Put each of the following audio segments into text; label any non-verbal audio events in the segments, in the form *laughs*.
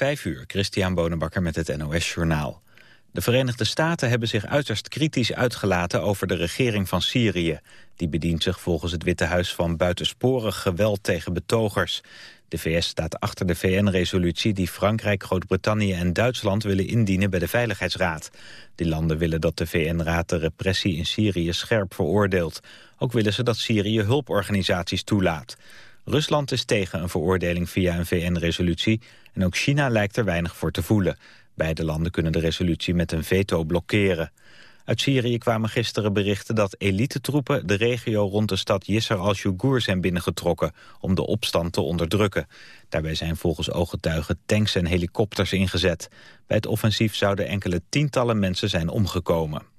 Vijf uur, Christian Bonenbakker met het NOS Journaal. De Verenigde Staten hebben zich uiterst kritisch uitgelaten over de regering van Syrië. Die bedient zich volgens het Witte Huis van buitensporig geweld tegen betogers. De VS staat achter de VN-resolutie die Frankrijk, Groot-Brittannië en Duitsland willen indienen bij de Veiligheidsraad. Die landen willen dat de VN-raad de repressie in Syrië scherp veroordeelt. Ook willen ze dat Syrië hulporganisaties toelaat. Rusland is tegen een veroordeling via een VN-resolutie en ook China lijkt er weinig voor te voelen. Beide landen kunnen de resolutie met een veto blokkeren. Uit Syrië kwamen gisteren berichten dat elitetroepen de regio rond de stad Yisr al-Shugur zijn binnengetrokken om de opstand te onderdrukken. Daarbij zijn volgens ooggetuigen tanks en helikopters ingezet. Bij het offensief zouden enkele tientallen mensen zijn omgekomen.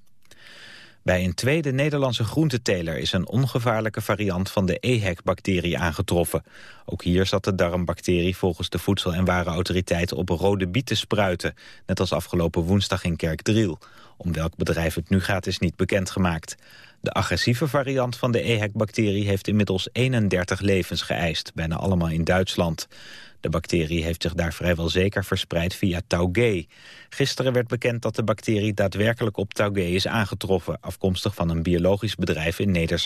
Bij een tweede Nederlandse groenteteler is een ongevaarlijke variant van de EHEC-bacterie aangetroffen. Ook hier zat de darmbacterie volgens de Voedsel- en Warenautoriteit op rode bieten spruiten, net als afgelopen woensdag in Kerkdriel. Om welk bedrijf het nu gaat is niet bekendgemaakt. De agressieve variant van de EHEC-bacterie heeft inmiddels 31 levens geëist, bijna allemaal in Duitsland. De bacterie heeft zich daar vrijwel zeker verspreid via Taugé. Gisteren werd bekend dat de bacterie daadwerkelijk op Taugé is aangetroffen... afkomstig van een biologisch bedrijf in neder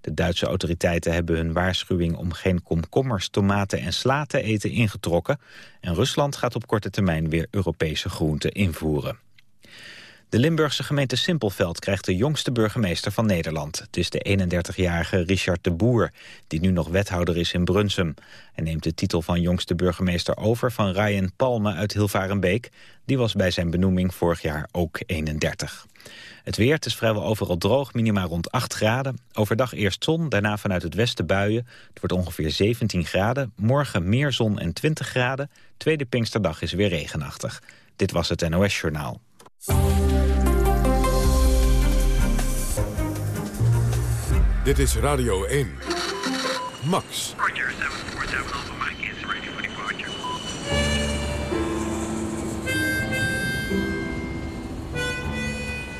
De Duitse autoriteiten hebben hun waarschuwing om geen komkommers, tomaten en sla te eten ingetrokken. En Rusland gaat op korte termijn weer Europese groenten invoeren. De Limburgse gemeente Simpelveld krijgt de jongste burgemeester van Nederland. Het is de 31-jarige Richard de Boer, die nu nog wethouder is in Brunsum. Hij neemt de titel van jongste burgemeester over van Ryan Palme uit Hilvarenbeek. Die was bij zijn benoeming vorig jaar ook 31. Het weer, is vrijwel overal droog, minima rond 8 graden. Overdag eerst zon, daarna vanuit het westen buien. Het wordt ongeveer 17 graden. Morgen meer zon en 20 graden. Tweede Pinksterdag is weer regenachtig. Dit was het NOS Journaal. Dit is Radio 1. Max. Roger, 747 Alpha Mike is ready for departure.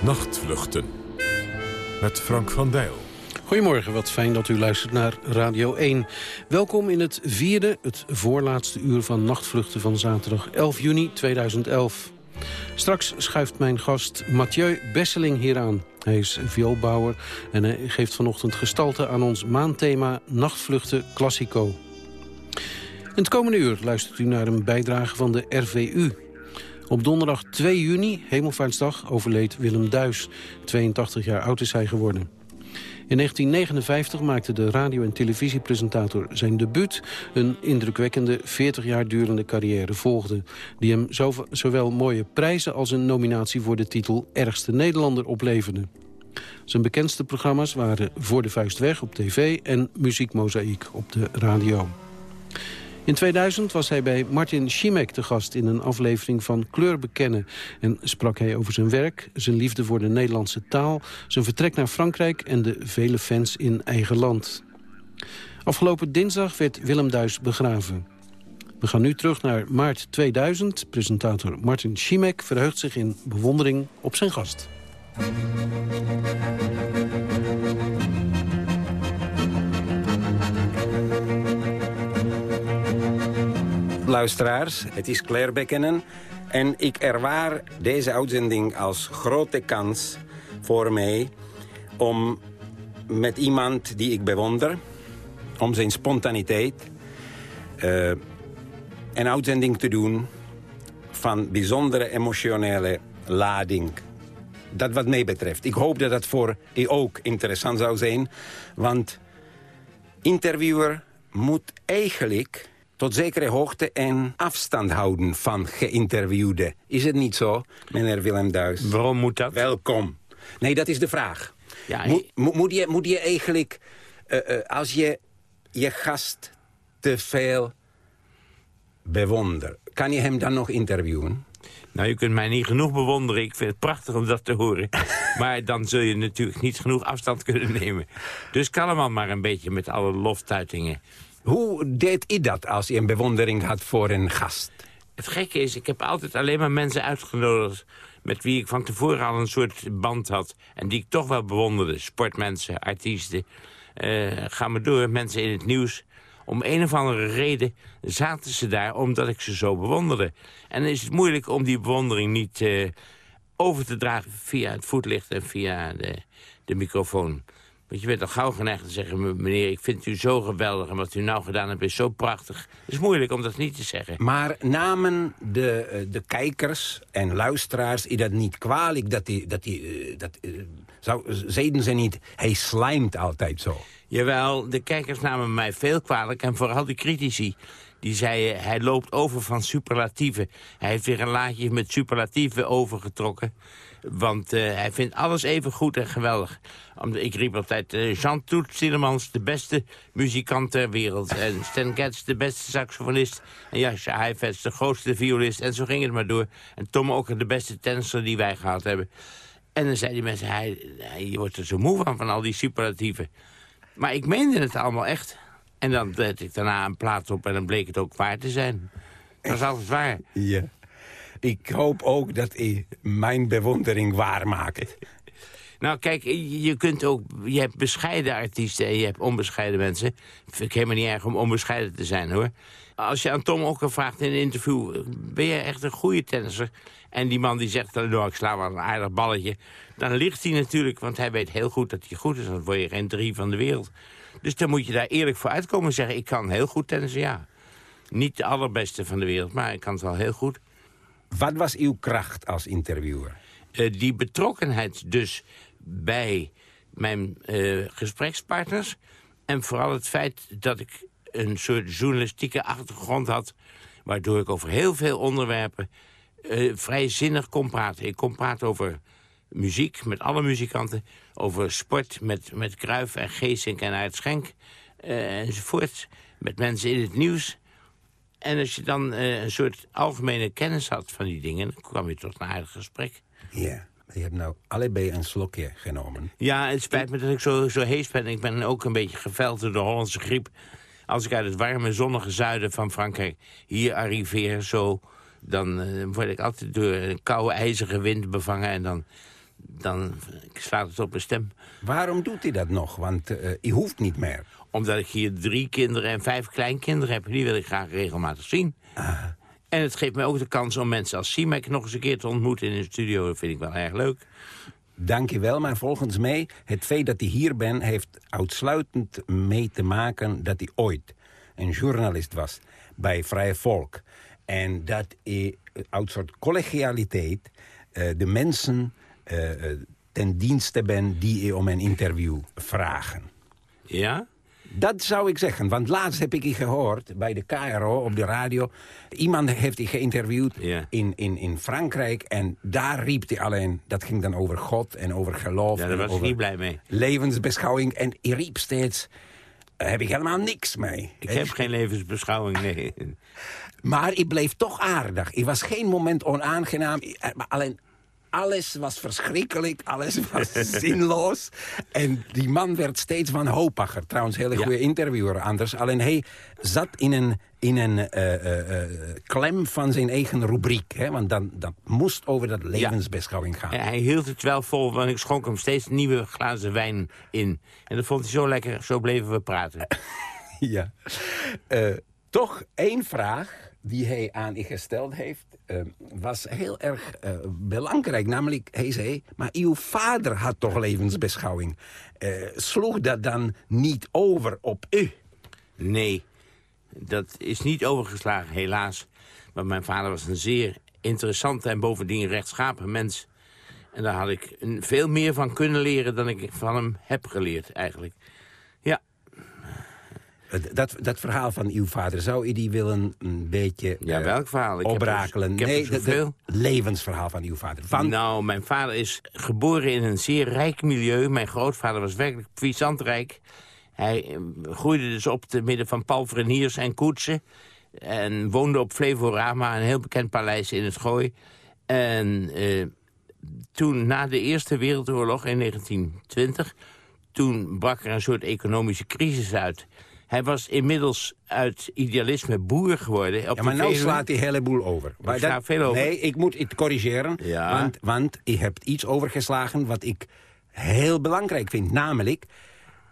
Nachtvluchten. Met Frank van Dijl. Goedemorgen, wat fijn dat u luistert naar Radio 1. Welkom in het vierde, het voorlaatste uur van Nachtvluchten van zaterdag 11 juni 2011. Straks schuift mijn gast Mathieu Besseling hier aan. Hij is vioolbouwer en geeft vanochtend gestalte aan ons maandthema Nachtvluchten Classico. In het komende uur luistert u naar een bijdrage van de RVU. Op donderdag 2 juni, Hemelvaartsdag, overleed Willem Duis. 82 jaar oud is hij geworden. In 1959 maakte de radio- en televisiepresentator zijn debuut. Een indrukwekkende 40 jaar durende carrière volgde. Die hem zowel mooie prijzen als een nominatie voor de titel Ergste Nederlander opleverde. Zijn bekendste programma's waren Voor de Vuist Weg op tv en Muziekmozaïek op de radio. In 2000 was hij bij Martin Schimek te gast in een aflevering van Kleur Bekennen. En sprak hij over zijn werk, zijn liefde voor de Nederlandse taal... zijn vertrek naar Frankrijk en de vele fans in eigen land. Afgelopen dinsdag werd Willem Duis begraven. We gaan nu terug naar maart 2000. Presentator Martin Schimek verheugt zich in bewondering op zijn gast. Luisteraars. Het is Claire Bekkenen. En ik ervaar deze uitzending als grote kans voor mij... om met iemand die ik bewonder, om zijn spontaniteit... Uh, een uitzending te doen van bijzondere emotionele lading. Dat wat mij betreft. Ik hoop dat dat voor u ook interessant zou zijn. Want interviewer moet eigenlijk tot zekere hoogte en afstand houden van geïnterviewden. Is het niet zo, meneer Willem Duis? Waarom moet dat? Welkom. Nee, dat is de vraag. Ja, moet, moet, je, moet je eigenlijk, uh, uh, als je je gast te veel bewondert... kan je hem dan nog interviewen? Nou, je kunt mij niet genoeg bewonderen. Ik vind het prachtig om dat te horen. *laughs* maar dan zul je natuurlijk niet genoeg afstand kunnen nemen. Dus kalm man maar een beetje met alle loftuitingen. Hoe deed u dat als u een bewondering had voor een gast? Het gekke is, ik heb altijd alleen maar mensen uitgenodigd... met wie ik van tevoren al een soort band had... en die ik toch wel bewonderde. Sportmensen, artiesten. Uh, ga maar door, mensen in het nieuws. Om een of andere reden zaten ze daar omdat ik ze zo bewonderde. En dan is het moeilijk om die bewondering niet eh, over te dragen via het voetlicht en via de, de microfoon. Want je bent al gauw geneigd te zeggen... meneer, ik vind u zo geweldig en wat u nou gedaan hebt is zo prachtig. Het is moeilijk om dat niet te zeggen. Maar namen de, eh, de kijkers en luisteraars dat niet kwalijk? Dat die, dat die, eh, dat, eh, zou, zeiden ze niet, hij slijmt altijd zo? Jawel, de kijkers namen mij veel kwalijk en vooral de critici. Die zeiden, hij loopt over van superlatieven. Hij heeft weer een laadje met superlatieven overgetrokken. Want eh, hij vindt alles even goed en geweldig. Ik riep altijd, eh, Jean Toet Tielemans, de beste muzikant ter wereld. En Stan Getz, de beste saxofonist. En Jascha Heifetz, de grootste violist. En zo ging het maar door. En Tom ook de beste tennisser die wij gehad hebben. En dan zeiden die mensen, hij, je wordt er zo moe van, van al die superlatieven. Maar ik meende het allemaal echt. En dan deed ik daarna een plaat op en dan bleek het ook waar te zijn. Dat is altijd waar. Ja. Ik hoop ook dat hij mijn bewondering waarmaakt. Nou, kijk, je kunt ook... Je hebt bescheiden artiesten en je hebt onbescheiden mensen. Vind ik helemaal niet erg om onbescheiden te zijn, hoor. Als je aan Tom Okker vraagt in een interview... ben je echt een goede tennisser? En die man die zegt, nou, ik sla wel een aardig balletje. Dan ligt hij natuurlijk, want hij weet heel goed dat hij goed is. Dan word je geen drie van de wereld. Dus dan moet je daar eerlijk voor uitkomen en zeggen... ik kan heel goed tennissen, ja. Niet de allerbeste van de wereld, maar ik kan het wel heel goed. Wat was uw kracht als interviewer? Uh, die betrokkenheid dus bij mijn uh, gesprekspartners... en vooral het feit dat ik een soort journalistieke achtergrond had... waardoor ik over heel veel onderwerpen uh, vrij zinnig kon praten. Ik kon praten over muziek met alle muzikanten... over sport met, met Kruif en Geesink en Uitschenk uh, enzovoort... met mensen in het nieuws... En als je dan uh, een soort algemene kennis had van die dingen... dan kwam je tot een aardig gesprek. Ja, je hebt nou allebei een slokje genomen. Ja, het spijt me dat ik zo, zo hees ben. Ik ben ook een beetje geveld door de Hollandse griep. Als ik uit het warme, zonnige zuiden van Frankrijk hier arriveer zo... dan uh, word ik altijd door een koude, ijzige wind bevangen... en dan, dan slaat het op mijn stem. Waarom doet hij dat nog? Want uh, hij hoeft niet meer omdat ik hier drie kinderen en vijf kleinkinderen heb. Die wil ik graag regelmatig zien. Ah. En het geeft mij ook de kans om mensen als Simek nog eens een keer te ontmoeten in de studio. Dat vind ik wel erg leuk. Dank je wel, maar volgens mij... het feit dat hij hier bent, heeft uitsluitend mee te maken... dat hij ooit een journalist was bij Vrije Volk. En dat hij uit soort collegialiteit uh, de mensen uh, ten dienste bent... die om een interview vragen. Ja? Dat zou ik zeggen, want laatst heb ik gehoord bij de KRO op de radio. Iemand heeft hij geïnterviewd Ja. in, in, in Frankrijk en daar riep hij alleen... dat ging dan over God en over geloof Ja, daar was ik over niet blij mee. levensbeschouwing. En hij riep steeds, daar heb ik helemaal niks mee. Ik heb geen levensbeschouwing, nee. *laughs* Maar ik bleef toch aardig. Het was geen moment onaangenaam. Maar alleen alles was verschrikkelijk, alles was *laughs* zinloos. En die man werd steeds wanhopiger. Trouwens, hele goede interviewer anders. Alleen hij zat in een, in een uh, uh, uh, klem van zijn eigen rubriek. Hè? Want dan, dat moest over dat levensbeschouwing gaan. En hij hield het wel vol, want ik schonk hem steeds nieuwe glazen wijn in. En dat vond hij zo lekker, zo bleven we praten. *laughs* ja. toch één vraag die hij aan ik gesteld heeft, uh, was heel erg uh, belangrijk. Namelijk, hij zei, maar uw vader had toch levensbeschouwing. Uh, sloeg dat dan niet over op u? Nee, dat is niet overgeslagen, helaas. Maar mijn vader was een zeer interessante en bovendien rechtschapen mens. En daar had ik veel meer van kunnen leren dan ik van hem heb geleerd, eigenlijk. Dat, dat verhaal van uw vader, zou u die willen een beetje ja, uh, welk verhaal? Ik oprakelen? Heb er, ik nee, heb het levensverhaal van uw vader. Van... Nou, mijn vader is geboren in een zeer rijk milieu. Mijn grootvader was werkelijk puissant rijk. Hij groeide dus op te midden van palfreniers en koetsen. En woonde op Flevorama, een heel bekend paleis in het Gooi. En uh, toen, na de Eerste Wereldoorlog in 1920... toen brak er een soort economische crisis uit... Hij was inmiddels uit idealisme boer geworden. Op ja, maar nu slaat hij een heleboel over. Ik sla veel over. Nee, ik moet het corrigeren. Ja. Want, want je hebt iets overgeslagen wat ik heel belangrijk vind. Namelijk,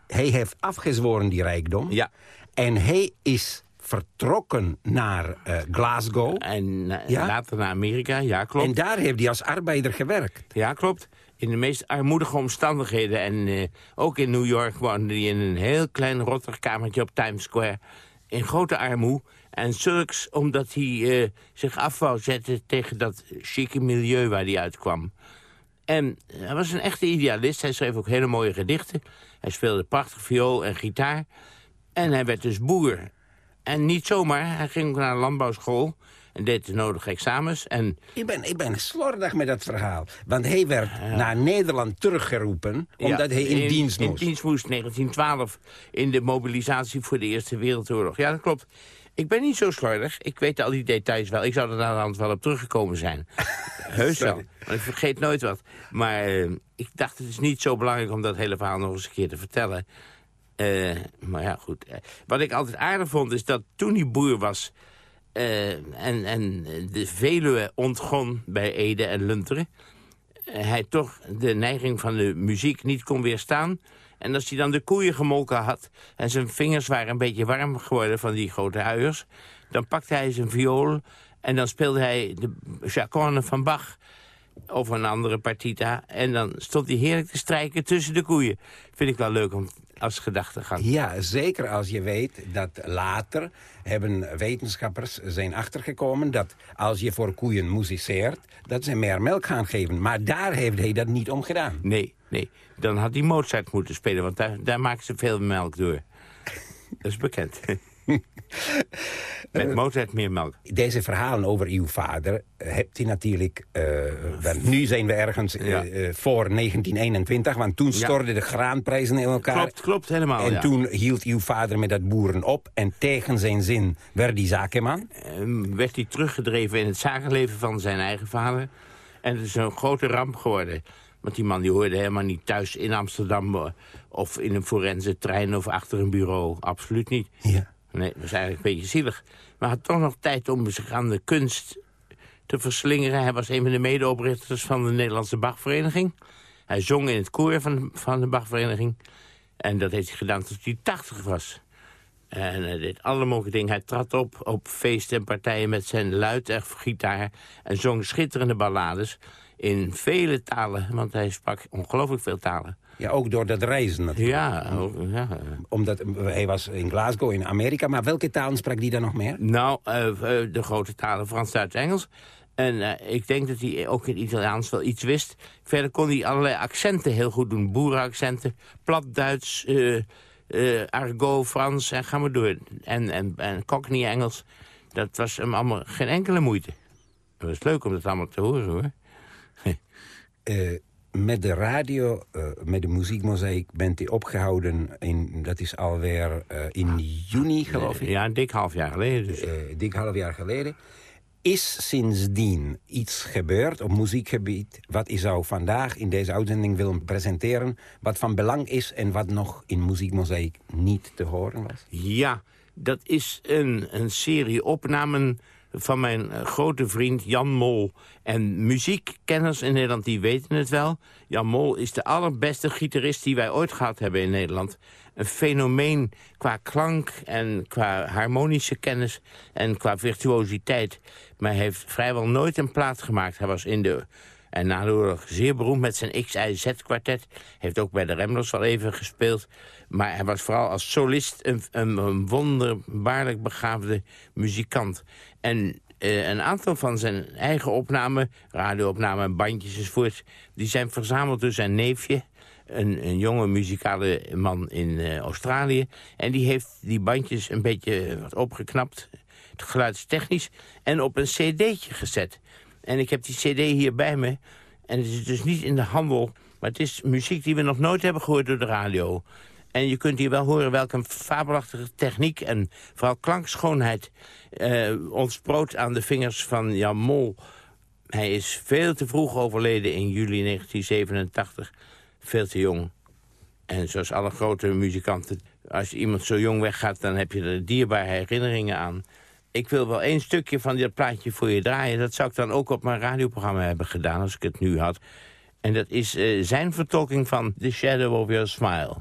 hij heeft afgezworen die rijkdom. Ja. En hij is vertrokken naar eh, Glasgow. En eh, Ja? later naar Amerika, ja klopt. En daar heeft hij als arbeider gewerkt. Ja, klopt. In de meest armoedige omstandigheden. En eh, ook in New York woonde hij in een heel klein rotterkamertje op Times Square. In grote armoe. En zulks omdat hij eh, zich af wou zetten tegen dat chique milieu waar hij uitkwam. En hij was een echte idealist. Hij schreef ook hele mooie gedichten. Hij speelde prachtig viool en gitaar. En hij werd dus boer. En niet zomaar. Hij ging naar een landbouwschool en deed de nodige examens. En Ik ben, ik ben slordig met dat verhaal. Want hij werd naar Nederland teruggeroepen... omdat Ja, hij in, dienst In moest. dienst moest, 1912, in de mobilisatie voor de Eerste Wereldoorlog. Ja, dat klopt. Ik ben niet zo slordig. Ik weet al die details wel. Ik zou er naar de hand wel op teruggekomen zijn. *laughs* Heus wel. Want ik vergeet nooit wat. Maar eh, ik dacht, het is niet zo belangrijk om dat hele verhaal nog eens een keer te vertellen. Eh, maar ja, goed. Eh, Wat ik altijd aardig vond, is dat toen hij boer was... eh, en, en de Veluwe ontgon bij Ede en Lunteren... hij toch de neiging van de muziek niet kon weerstaan... En als hij dan de koeien gemolken had... en zijn vingers waren een beetje warm geworden van die grote uiers... dan pakte hij zijn viool en dan speelde hij de chaconne van Bach over een andere partita. En dan stond hij heerlijk te strijken tussen de koeien. Vind ik wel leuk om als gedachtegang. Ja, zeker als je weet dat later hebben wetenschappers zijn achtergekomen... dat als je voor koeien muziceert, dat ze meer melk gaan geven. Maar daar heeft hij dat niet om gedaan. Nee, nee. Dan had hij Mozart moeten spelen, want daar, daar maken ze veel melk door. Dat is bekend. *laughs* *laughs* Met Mozart meer melk. Deze verhalen over uw vader hebt u natuurlijk... eh, want nu zijn we ergens eh, Ja. eh, voor 1921, want toen stortten de graanprijzen in elkaar. Klopt, klopt, helemaal, En ja. toen hield uw vader met dat boeren op. En tegen zijn zin werd hij zakenman. Ehm, werd hij teruggedreven in het zakenleven van zijn eigen vader. En het is een grote ramp geworden. Want die man die hoorde helemaal niet thuis in Amsterdam... of in een forense trein of achter een bureau. Absoluut niet. Ja. Nee, dat was eigenlijk een beetje zielig. Maar had toch nog tijd om zich aan de kunst te verslingeren. Hij was een van de medeoprichters van de Nederlandse Bachvereniging. Hij zong in het koor van, van de Bachvereniging. En dat heeft hij gedaan tot hij 80 was. En hij deed alle mogelijke dingen. Hij trad op op feesten en partijen met zijn luid en gitaar... en zong schitterende ballades in vele talen. Want hij sprak ongelooflijk veel talen. Ja, ook door dat reizen natuurlijk. Ja, ook- ja. Omdat hij was in Glasgow in Amerika. Maar welke talen sprak hij dan nog meer? Nou, eh, eh, de grote talen Frans, Duits, Engels. En eh, ik denk dat hij ook in Italiaans wel iets wist. Verder kon hij allerlei accenten heel goed doen. Boerenaccenten, plat Duits, eh, eh, argot, Frans en ga maar door. En, en, en Cockney Engels. Dat was hem allemaal geen enkele moeite. Het was leuk om dat allemaal te horen, hoor. *laughs* Met de radio, eh, met de muziekmozaïek, bent u opgehouden. In, dat is alweer eh, in juni, geloof ik. Ja, een dik half jaar geleden dus. eh, dik half jaar geleden. Is sindsdien iets gebeurd op muziekgebied... wat u zou vandaag in deze uitzending willen presenteren... wat van belang is en wat nog in muziekmozaïek niet te horen was? Ja, dat is een, een serie opnamen van mijn eh, grote vriend Jan Mol. En muziekkenners in Nederland die weten het wel. Jan Mol is de allerbeste gitarist die wij ooit gehad hebben in Nederland. Een fenomeen qua klank en qua harmonische kennis en qua virtuositeit. Maar hij heeft vrijwel nooit een plaat gemaakt. Hij was in de en na de oorlog zeer beroemd met zijn XIZ-kwartet. Heeft ook bij de Remblers wel even gespeeld. Maar hij was vooral als solist een, een, een wonderbaarlijk begaafde muzikant. En eh, een aantal van zijn eigen opnamen, radioopnamen, bandjes enzovoort... die zijn verzameld door zijn neefje, een, een jonge muzikale man in eh, Australië. En die heeft die bandjes een beetje wat opgeknapt, geluidstechnisch... en op een cd'tje gezet. En ik heb die cd hier bij me. En het is dus niet in de handel. Maar het is muziek die we nog nooit hebben gehoord door de radio. En je kunt hier wel horen welke fabelachtige techniek... en vooral klankschoonheid eh, ontsproot aan de vingers van Jan Mol. Hij is veel te vroeg overleden in juli 1987. Veel te jong. En zoals alle grote muzikanten... als iemand zo jong weggaat, dan heb je er dierbare herinneringen aan ik wil wel één stukje van dit plaatje voor je draaien. Dat zou ik dan ook op mijn radioprogramma hebben gedaan als ik het nu had. En dat is uh, zijn vertolking van The Shadow of Your Smile.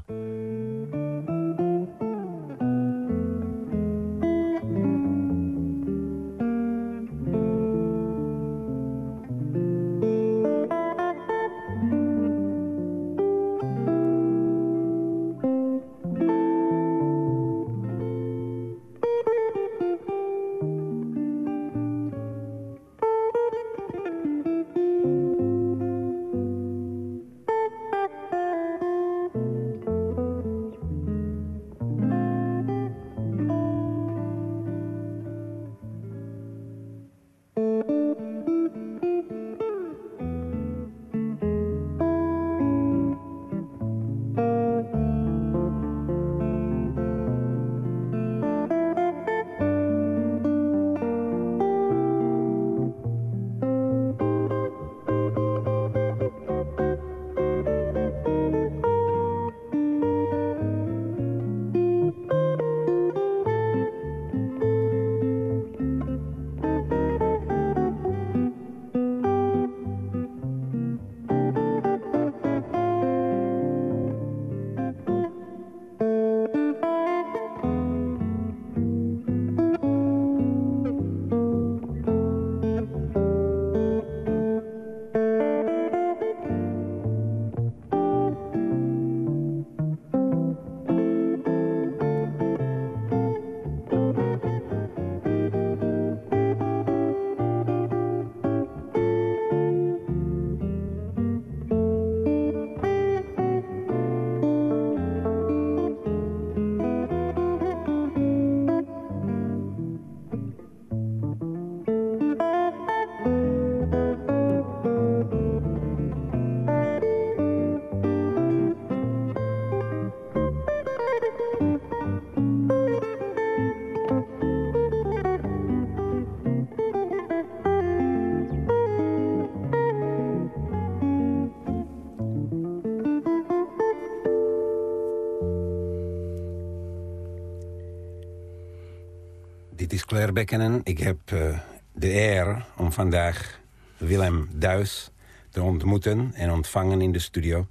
Is. Ik heb eh, de eer om vandaag Willem Duis te ontmoeten en ontvangen in de studio.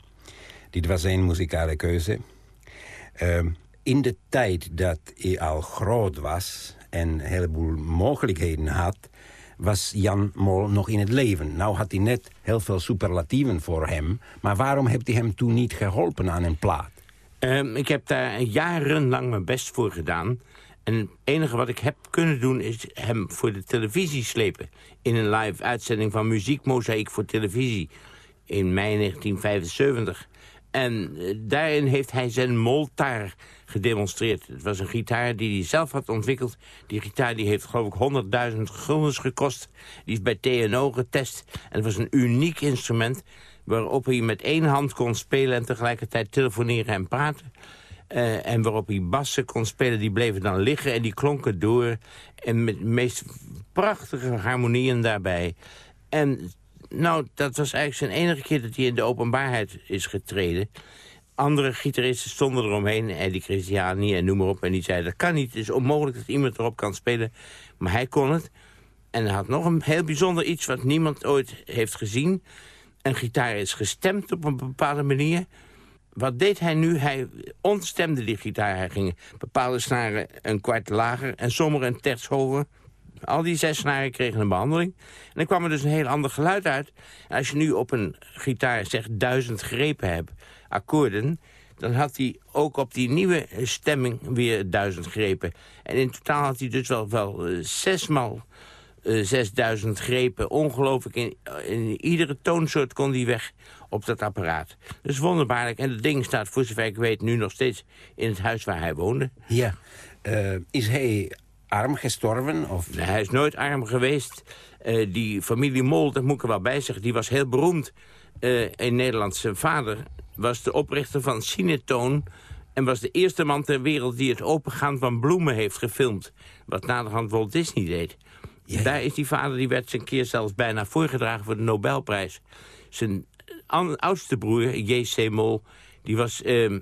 Dit was een muzikale keuze. Ehm, in de tijd dat hij al groot was en een heleboel mogelijkheden had... was Jan Mol nog in het leven. Nou had hij net heel veel superlatieven voor hem... maar waarom heeft hij hem toen niet geholpen aan een plaat? Ehm, ik heb daar jarenlang mijn best voor gedaan. En het enige wat ik heb kunnen doen is hem voor de televisie slepen. In een live uitzending van Muziekmozaïek voor televisie. In mei 1975. En eh, daarin heeft hij zijn moltaar gedemonstreerd. Het was een gitaar die hij zelf had ontwikkeld. Die gitaar die heeft geloof ik 100.000 guldens gekost. Die is bij TNO getest. En het was een uniek instrument waarop hij met één hand kon spelen... en tegelijkertijd telefoneren en praten. Eh, en waarop hij bassen kon spelen, die bleven dan liggen en die klonken door. En met de meest prachtige harmonieën daarbij. En nou, dat was eigenlijk zijn enige keer dat hij in de openbaarheid is getreden. Andere gitaristen stonden eromheen, Eddie Christiani en noem maar op. En die zeiden, dat kan niet, het is onmogelijk dat iemand erop kan spelen. Maar hij kon het. En hij had nog een heel bijzonder iets wat niemand ooit heeft gezien. Een gitaar is gestemd op een bepaalde manier. Wat deed hij nu? Hij ontstemde die gitaar. Hij ging bepaalde snaren een kwart lager en sommige een terts hoger. Al die zes snaren kregen een behandeling. En dan kwam er dus een heel ander geluid uit. Als je nu op een gitaar zeg duizend grepen hebt, akkoorden... dan had hij ook op die nieuwe stemming weer duizend grepen. En in totaal had hij dus wel, wel uh, zesmaal uh, 6000 grepen. Ongelooflijk, in, in iedere toonsoort kon hij weg op dat apparaat. Dus wonderbaarlijk. En het ding staat, voor zover ik weet, nu nog steeds in het huis waar hij woonde. Ja. Uh, is hij arm gestorven? Of? Nee, hij is nooit arm geweest. Uh, die familie Mol, dat moet ik er wel bij zeggen, die was heel beroemd uh, in Nederland. Zijn vader was de oprichter van Cinetoon... en was de eerste man ter wereld die het opengaan van bloemen heeft gefilmd. Wat naderhand Walt Disney deed. Ja. Daar is die vader, die werd zijn keer zelfs bijna voorgedragen voor de Nobelprijs. Zijn oudste broer, J.C. Mol, die was, uh, uh,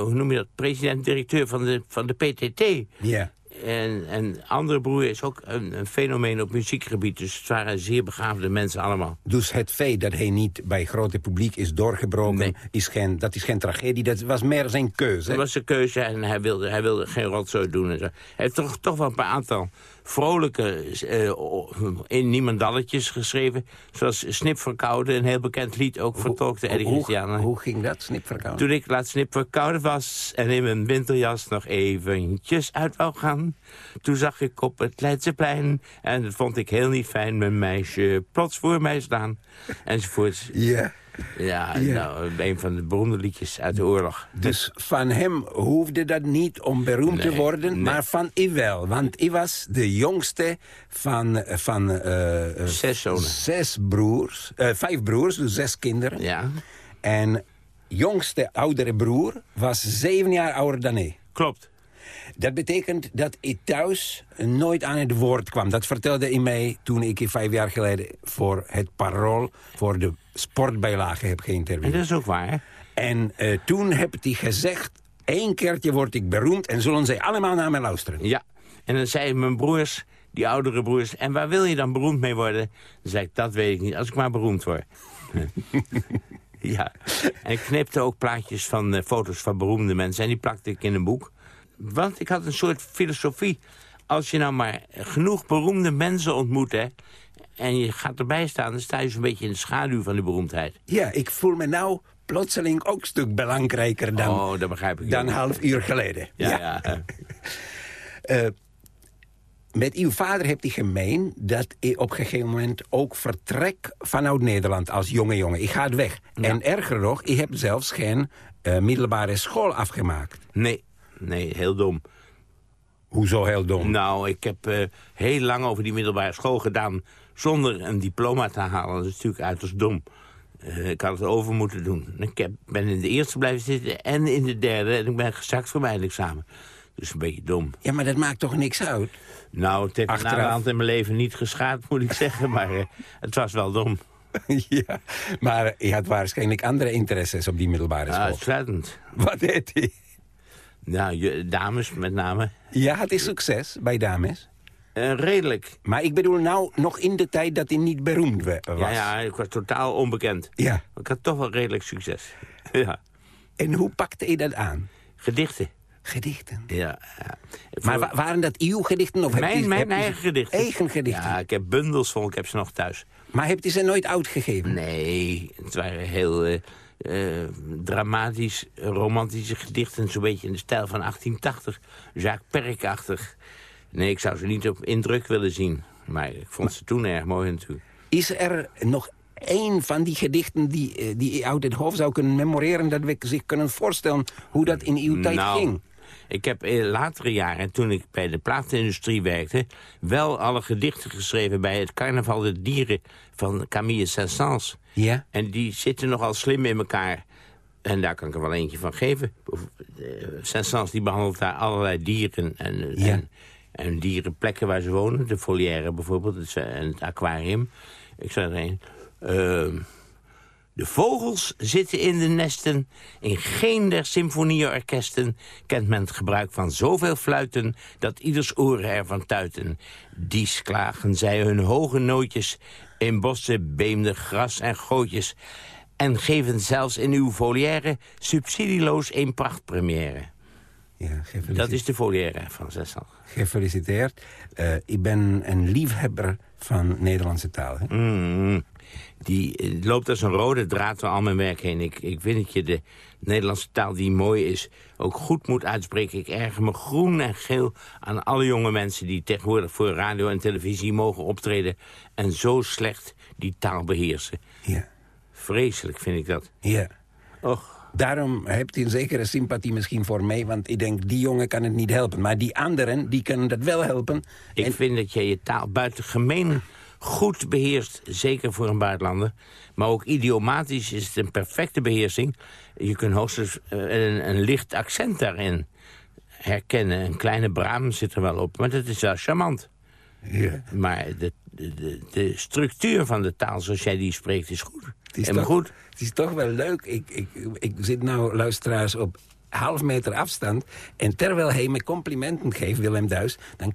hoe noem je dat, president-directeur van de, van de PTT. Ja. En, en andere broer is ook een, een, fenomeen op muziekgebied. Dus het waren zeer begaafde mensen allemaal. Dus het feit dat hij niet bij het grote publiek is doorgebroken... Nee. Is geen, dat is geen tragedie, dat was meer zijn keuze. Dat was zijn keuze en hij wilde, hij wilde geen rotzooi doen. En zo. Hij heeft toch, toch wel een paar aantal vrolijke uh, in niemandalletjes geschreven. Zoals Snip Verkouden, een heel bekend lied, ook vertolkte Eddie Christiane. Hoe, hoe ging dat, Snip Verkouden? Toen ik laat Snip Verkouden was en in mijn winterjas nog eventjes uit wou gaan... toen zag ik op het Leidseplein, en dat vond ik heel niet fijn... mijn meisje plots voor mij staan, *laughs* enzovoorts. Ja. Yeah. Ja, ja, nou, een van de beroemde liedjes uit de oorlog. Dus van hem hoefde dat niet om beroemd nee, te worden, nee. maar van I wel. Want I was de jongste van, van uh, zes, zonen. zes broers, uh, vijf broers, dus zes kinderen. Ja. En jongste oudere broer was zeven jaar ouder dan hij. Klopt. Dat betekent dat ik thuis nooit aan het woord kwam. Dat vertelde hij mij toen ik vijf jaar geleden voor het Parool... voor de sportbijlage heb geïnterviewd. En dat is ook waar, En uh, toen heb hij gezegd... één keertje word ik beroemd en zullen zij allemaal naar mij luisteren. Ja, en dan zeiden mijn broers, die oudere broers... en waar wil je dan beroemd mee worden? Dan zei ik, dat weet ik niet, als ik maar beroemd word. *laughs* ja, en ik knipte ook plaatjes van uh, foto's van beroemde mensen... en die plakte ik in een boek. Want ik had een soort filosofie. Als je nou maar genoeg beroemde mensen ontmoet... Hè, en je gaat erbij staan, dan sta je zo'n beetje in de schaduw van die beroemdheid. Ja, ik voel me nou plotseling ook een stuk belangrijker dan, oh, dat begrijp ik dan een half uur geleden. Ja, ja. ja. uh, *laughs* met uw vader hebt hij gemeen dat hij op een gegeven moment ook vertrek vanuit Nederland als jonge jongen. Ik ga weg. Ja. En erger nog, ik heb zelfs geen uh, middelbare school afgemaakt. Nee, nee, heel dom. Hoezo heel dom? Nou, ik heb uh, heel lang over die middelbare school gedaan zonder een diploma te halen. Dat is natuurlijk uiterst dom. Uh, ik had het over moeten doen. Ik heb, ben in de eerste blijven zitten en in de derde. En ik ben gezakt voor mijn examen. Dus een beetje dom. Ja, maar dat maakt toch niks uit? Nou, het heeft Achteraf. na de hand in mijn leven niet geschaad, moet ik *laughs* zeggen. Maar uh, het was wel dom. *laughs* ja, maar je had waarschijnlijk andere interesses op die middelbare school. Uitsluitend. Wat deed hij? Nou, je, dames met name. Ja, had hij succes bij dames? Eh, redelijk. Maar ik bedoel nou nog in de tijd dat hij niet beroemd was. Ja, ja, ik was totaal onbekend. Ja. Ik had toch wel redelijk succes. *laughs* ja. En hoe pakte hij dat aan? Gedichten. Gedichten. Ja. Maar wa- waren dat uw gedichten? Of mijn, ze- eigen gedichten. Eigen gedichten. Ja, ik heb bundels vol, ik heb ze nog thuis. Maar hebt u ze nooit uitgegeven? Nee, het waren heel eh, eh, dramatisch, romantische gedichten. Zo'n beetje in de stijl van 1880. Jacques Perk-achtig. Nee, ik zou ze niet op indruk willen zien. Maar ik vond ze toen erg mooi natuurlijk. Is er nog één van die gedichten die, eh, die u uit het hoofd zou kunnen memoreren... dat we zich kunnen voorstellen hoe dat in uw tijd nou, ging? Ik heb in latere jaren, toen ik bij de platenindustrie werkte... wel alle gedichten geschreven bij het Carnaval der Dieren van Camille Saint-Saëns. Ja? En die zitten nogal slim in elkaar. En daar kan ik er wel eentje van geven. Eh, Saint-Saëns die behandelt daar allerlei dieren en, Ja. en, en dierenplekken waar ze wonen. De volière bijvoorbeeld eh, en het aquarium. Ik zei er een... ehm, de vogels zitten in de nesten. In geen der symfonieorkesten kent men het gebruik van zoveel fluiten... dat ieders oren ervan tuiten. Dies klagen zij hun hoge nootjes... in bossen, beemde gras en gootjes... en geven zelfs in uw volière subsidieloos een prachtpremière. Ja, gefeliciteerd. Dat is de volière van Zessel. Gefeliciteerd. Eh, ik ben een liefhebber van Nederlandse taal. Hè? Mm, die eh, loopt als een rode draad door al mijn werk heen. Ik, ik vind dat je de Nederlandse taal die mooi is ook goed moet uitspreken. Ik erger me groen en geel aan alle jonge mensen... die tegenwoordig voor radio en televisie mogen optreden... en zo slecht die taal beheersen. Ja. Vreselijk vind ik dat. ja. Och, Daarom hebt u een zekere sympathie misschien voor mij... want ik denk, die jongen kan het niet helpen. Maar die anderen, die kunnen dat wel helpen. ik En- vind dat je je taal buitengemeen goed beheerst. Zeker voor een buitenlander. Maar ook idiomatisch is het een perfecte beheersing. Je kunt hoogstens eh, een, een licht accent daarin herkennen. Een kleine braam zit er wel op, maar dat is wel charmant. Ja. Maar de, de, structuur van de taal zoals jij die spreekt is goed. Het is, Helemaal toch, goed. het is toch wel leuk. Ik, ik, ik zit nou, luisteraars, op half meter afstand. En terwijl hij me complimenten geeft, Willem Duis... dan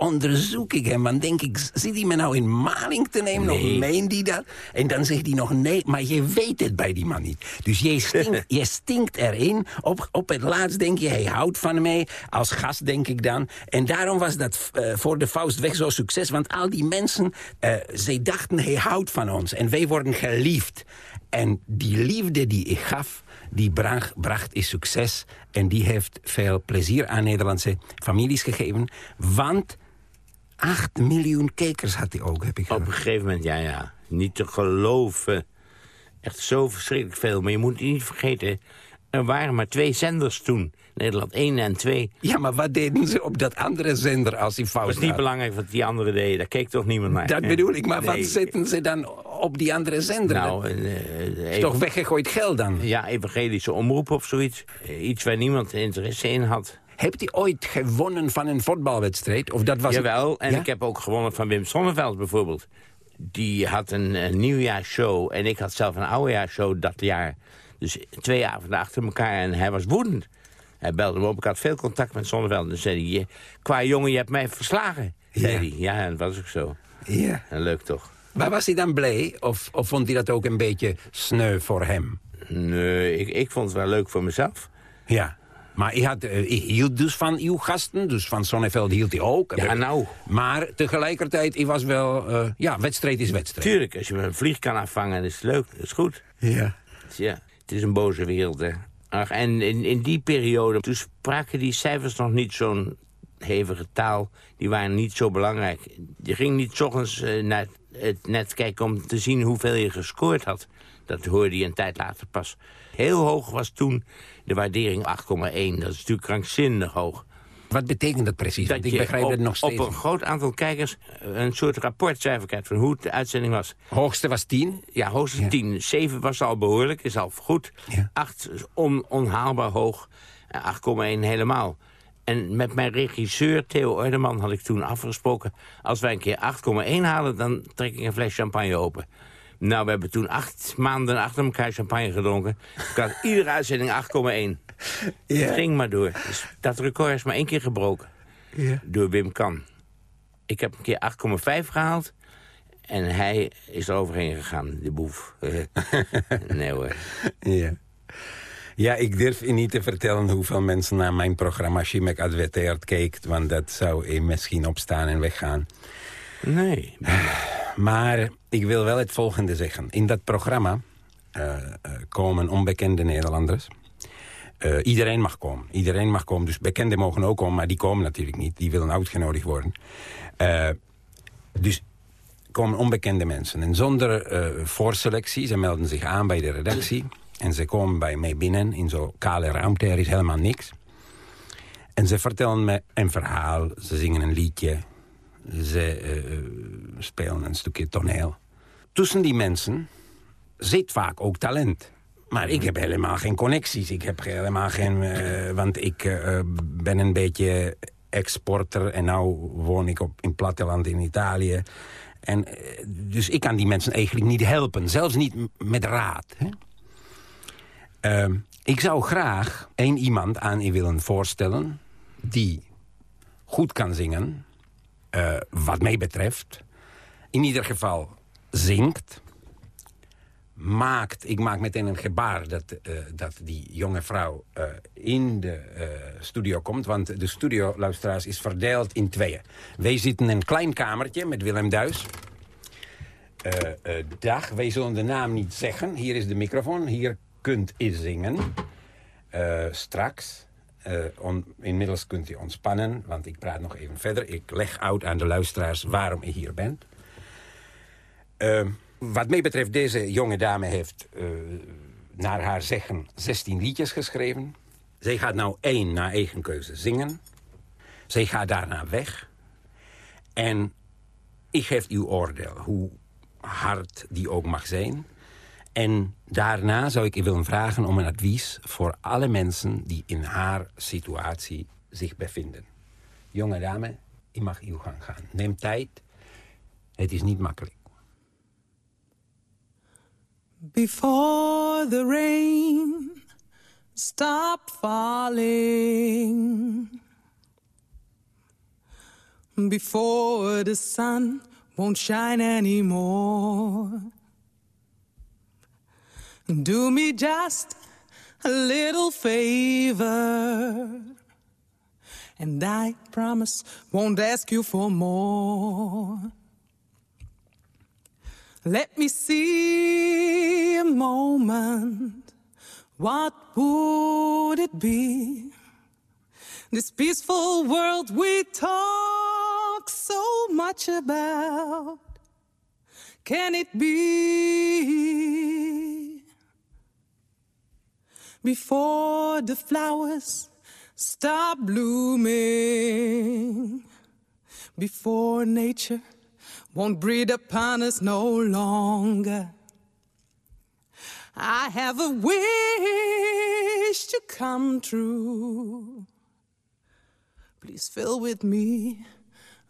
onderzoek ik hem. Dan denk ik, zit hij me nou in maling te nemen? Nee. Of meent hij dat? En dan zegt hij nog nee, maar je weet het bij die man niet. Dus je stinkt, *laughs* je stinkt erin. Op, op het laatst denk je, hij houdt van mij. Als gast denk ik dan. En daarom was dat eh, voor de Faust weg zo succes. Want al die mensen, eh zij dachten, hij houdt van ons. En wij worden geliefd. En die liefde die ik gaf, die bracht, bracht is succes. En die heeft veel plezier aan Nederlandse families gegeven. Want 8 miljoen kijkers had hij ook, heb ik Op gehoord. een gegeven moment, ja, ja. Niet te geloven. Echt zo verschrikkelijk veel. Maar je moet niet vergeten, er waren maar twee zenders toen. Nederland 1 en 2. Ja, maar wat deden ze op dat andere zender als die Het fout was niet had? belangrijk wat die anderen deden. Daar keek toch niemand naar. Dat bedoel ik, maar Nee. wat zetten ze dan op die andere zender? Nou, dat een, eh, is toch weggegooid geld dan? ja, evangelische omroep of zoiets. Eh, Iets waar niemand interesse in had. Hebt u ooit gewonnen van een voetbalwedstrijd? Of dat was Jawel, en Ja? ik heb ook gewonnen van Wim Sonneveld bijvoorbeeld. Die had een, een nieuwjaarsshow en ik had zelf een oudejaarsshow dat jaar. Dus twee avonden achter elkaar en hij was woedend. Hij belde me op, ik had veel contact met Sonneveld. En dan zei hij, "Je- qua jongen, je hebt mij verslagen. Zei Ja. hij. Ja, dat was ook zo. Ja. En leuk toch? Maar was hij dan blij? Of, of vond hij dat ook een beetje sneu voor hem? Nee, ik, ik vond het wel leuk voor mezelf. Ja. Maar hij, had, eh, hij hield dus van uw gasten, dus van Sonneveld hield hij ook. Ja, nou, Maar tegelijkertijd, hij was wel... eh, ja, wedstrijd is wedstrijd. tuurlijk, als je een vlieg kan afvangen, is het leuk, dat is goed. Ja. Ja, het is een boze wereld, hè. Ach, en in, in die periode, toen spraken die cijfers nog niet zo'n hevige taal. Die waren niet zo belangrijk. Je ging niet 's ochtends eh, naar het net kijken om te zien hoeveel je gescoord had. Dat hoorde je een tijd later pas. Heel hoog was toen de waardering 8,1. Dat is natuurlijk krankzinnig hoog. Wat betekent dat precies? Want ik begrijp op, het nog steeds. op een groot aantal kijkers een soort rapportcijfer krijgt... van hoe de uitzending was. Hoogste was 10. Ja, hoogstens Ja. 10. 7 was al behoorlijk, is al goed. Ja. 8 is on, onhaalbaar hoog. En 8,1 helemaal. En met mijn regisseur Theo Ordeman had ik toen afgesproken... als wij een keer 8,1 halen, dan trek ik een fles champagne open. Nou, we hebben toen acht maanden achter elkaar champagne gedronken. Ik had *laughs* iedere uitzending 8,1. Het ging maar door. Dus dat record is maar één keer gebroken. Ja. Door Wim Kan. Ik heb een keer 8,5 gehaald. En hij is er overheen gegaan, de boef. *laughs* nee hoor. Ja. Ja, ik durf je niet te vertellen hoeveel mensen naar mijn programma Shimek adverteert kijkt. Want dat zou eh, misschien opstaan en weggaan. Nee. *sighs* Maar ik wil wel het volgende zeggen. In dat programma eh, eh, komen onbekende Nederlanders. Eh, iedereen mag komen. Iedereen mag komen. Dus bekenden mogen ook komen, maar die komen natuurlijk niet. Die willen uitgenodigd worden. Dus komen onbekende mensen. En zonder voorselectie, ze melden zich aan bij de redactie. En ze komen bij mij binnen in zo'n kale ruimte. Er is helemaal niks. En ze vertellen me een verhaal. Ze zingen een liedje. Ze eh, spelen een stukje toneel. Tussen die mensen zit vaak ook talent. Maar ik heb helemaal geen connecties. Ik heb helemaal geen... eh, want ik eh, ben een beetje exporter. En nu woon ik op, in platteland in Italië. En, eh, dus ik kan die mensen eigenlijk niet helpen. Zelfs niet met raad. Hè? Ehm, ik zou graag één iemand aan u willen voorstellen... die goed kan zingen, eh, wat mij betreft. In ieder geval zingt. Maakt, ik maak meteen een gebaar dat, eh, dat die jonge vrouw eh, in de studio komt. Want de studio, luisteraars, is verdeeld in tweeën. Wij zitten in een klein kamertje met Willem Duis. Dag, wij zullen de naam niet zeggen. Hier is de microfoon, hier kunt u zingen. Straks, eh, on- inmiddels kunt u ontspannen, want ik praat nog even verder. Ik leg uit aan de luisteraars waarom u hier bent. Eh, wat mij betreft, deze jonge dame heeft eh, naar haar zeggen 16 liedjes geschreven. Zij gaat nou één naar eigen keuze zingen. Zij gaat daarna weg. En ik geef uw oordeel, hoe hard die ook mag zijn. En daarna zou ik u willen vragen om een advies voor alle mensen die in haar situatie zich bevinden. Jonge dame, je mag uw gang gaan. Neem tijd. Het is niet makkelijk. Before the rain stop falling, before the sun won't shine anymore, do me just a little favor, and I promise won't ask you for more. Let me see a moment. What would it be? This peaceful world we talk so much about. Can it be? Before the flowers stop blooming, before nature won't breathe upon us no longer. I have a wish to come true. Please fill with me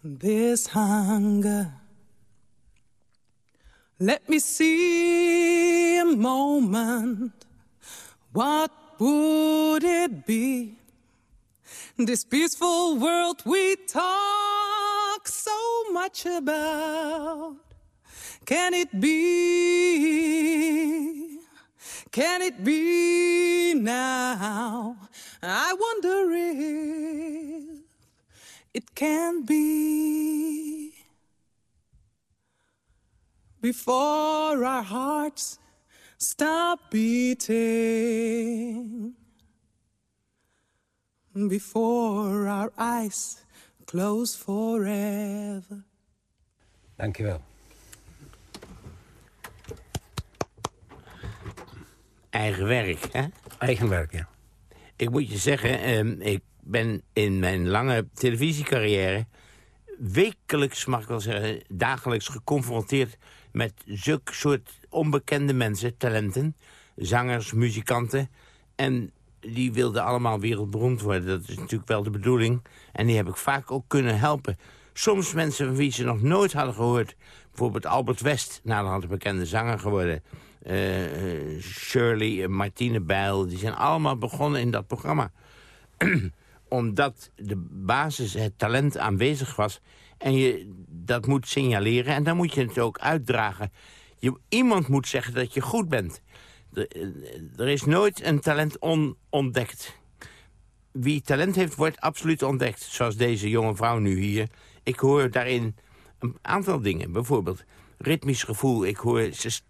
this hunger. Let me see a moment. What would it be? This peaceful world we talk so much about. Can it be? Can it be now? I wonder if it can be. Before our hearts stop beating before our eyes close forever. Dankjewel. Eigen werk, hè? Eigen werk, ja. Ik moet je zeggen, ehm, ik ben in mijn lange televisiecarrière... wekelijks, mag ik wel zeggen, dagelijks geconfronteerd... met zulke soort onbekende mensen, talenten. Zangers, muzikanten. En die wilden allemaal wereldberoemd worden. Dat is natuurlijk wel de bedoeling. En die heb ik vaak ook kunnen helpen. Soms mensen van wie ze nog nooit hadden gehoord. Bijvoorbeeld Albert West, naderhand een bekende zanger geworden. Eh, eh, Shirley, en Martine Bijl, die zijn allemaal begonnen in dat programma. *clears throat* Omdat de basis, het talent aanwezig was... En je, dat moet signaleren en dan moet je het ook uitdragen. Je, iemand moet zeggen dat je goed bent. Er, er is nooit een talent onontdekt. Wie talent heeft, wordt absoluut ontdekt. Zoals deze jonge vrouw nu hier. Ik hoor daarin een aantal dingen. Bijvoorbeeld ritmisch gevoel. Ik hoor, ze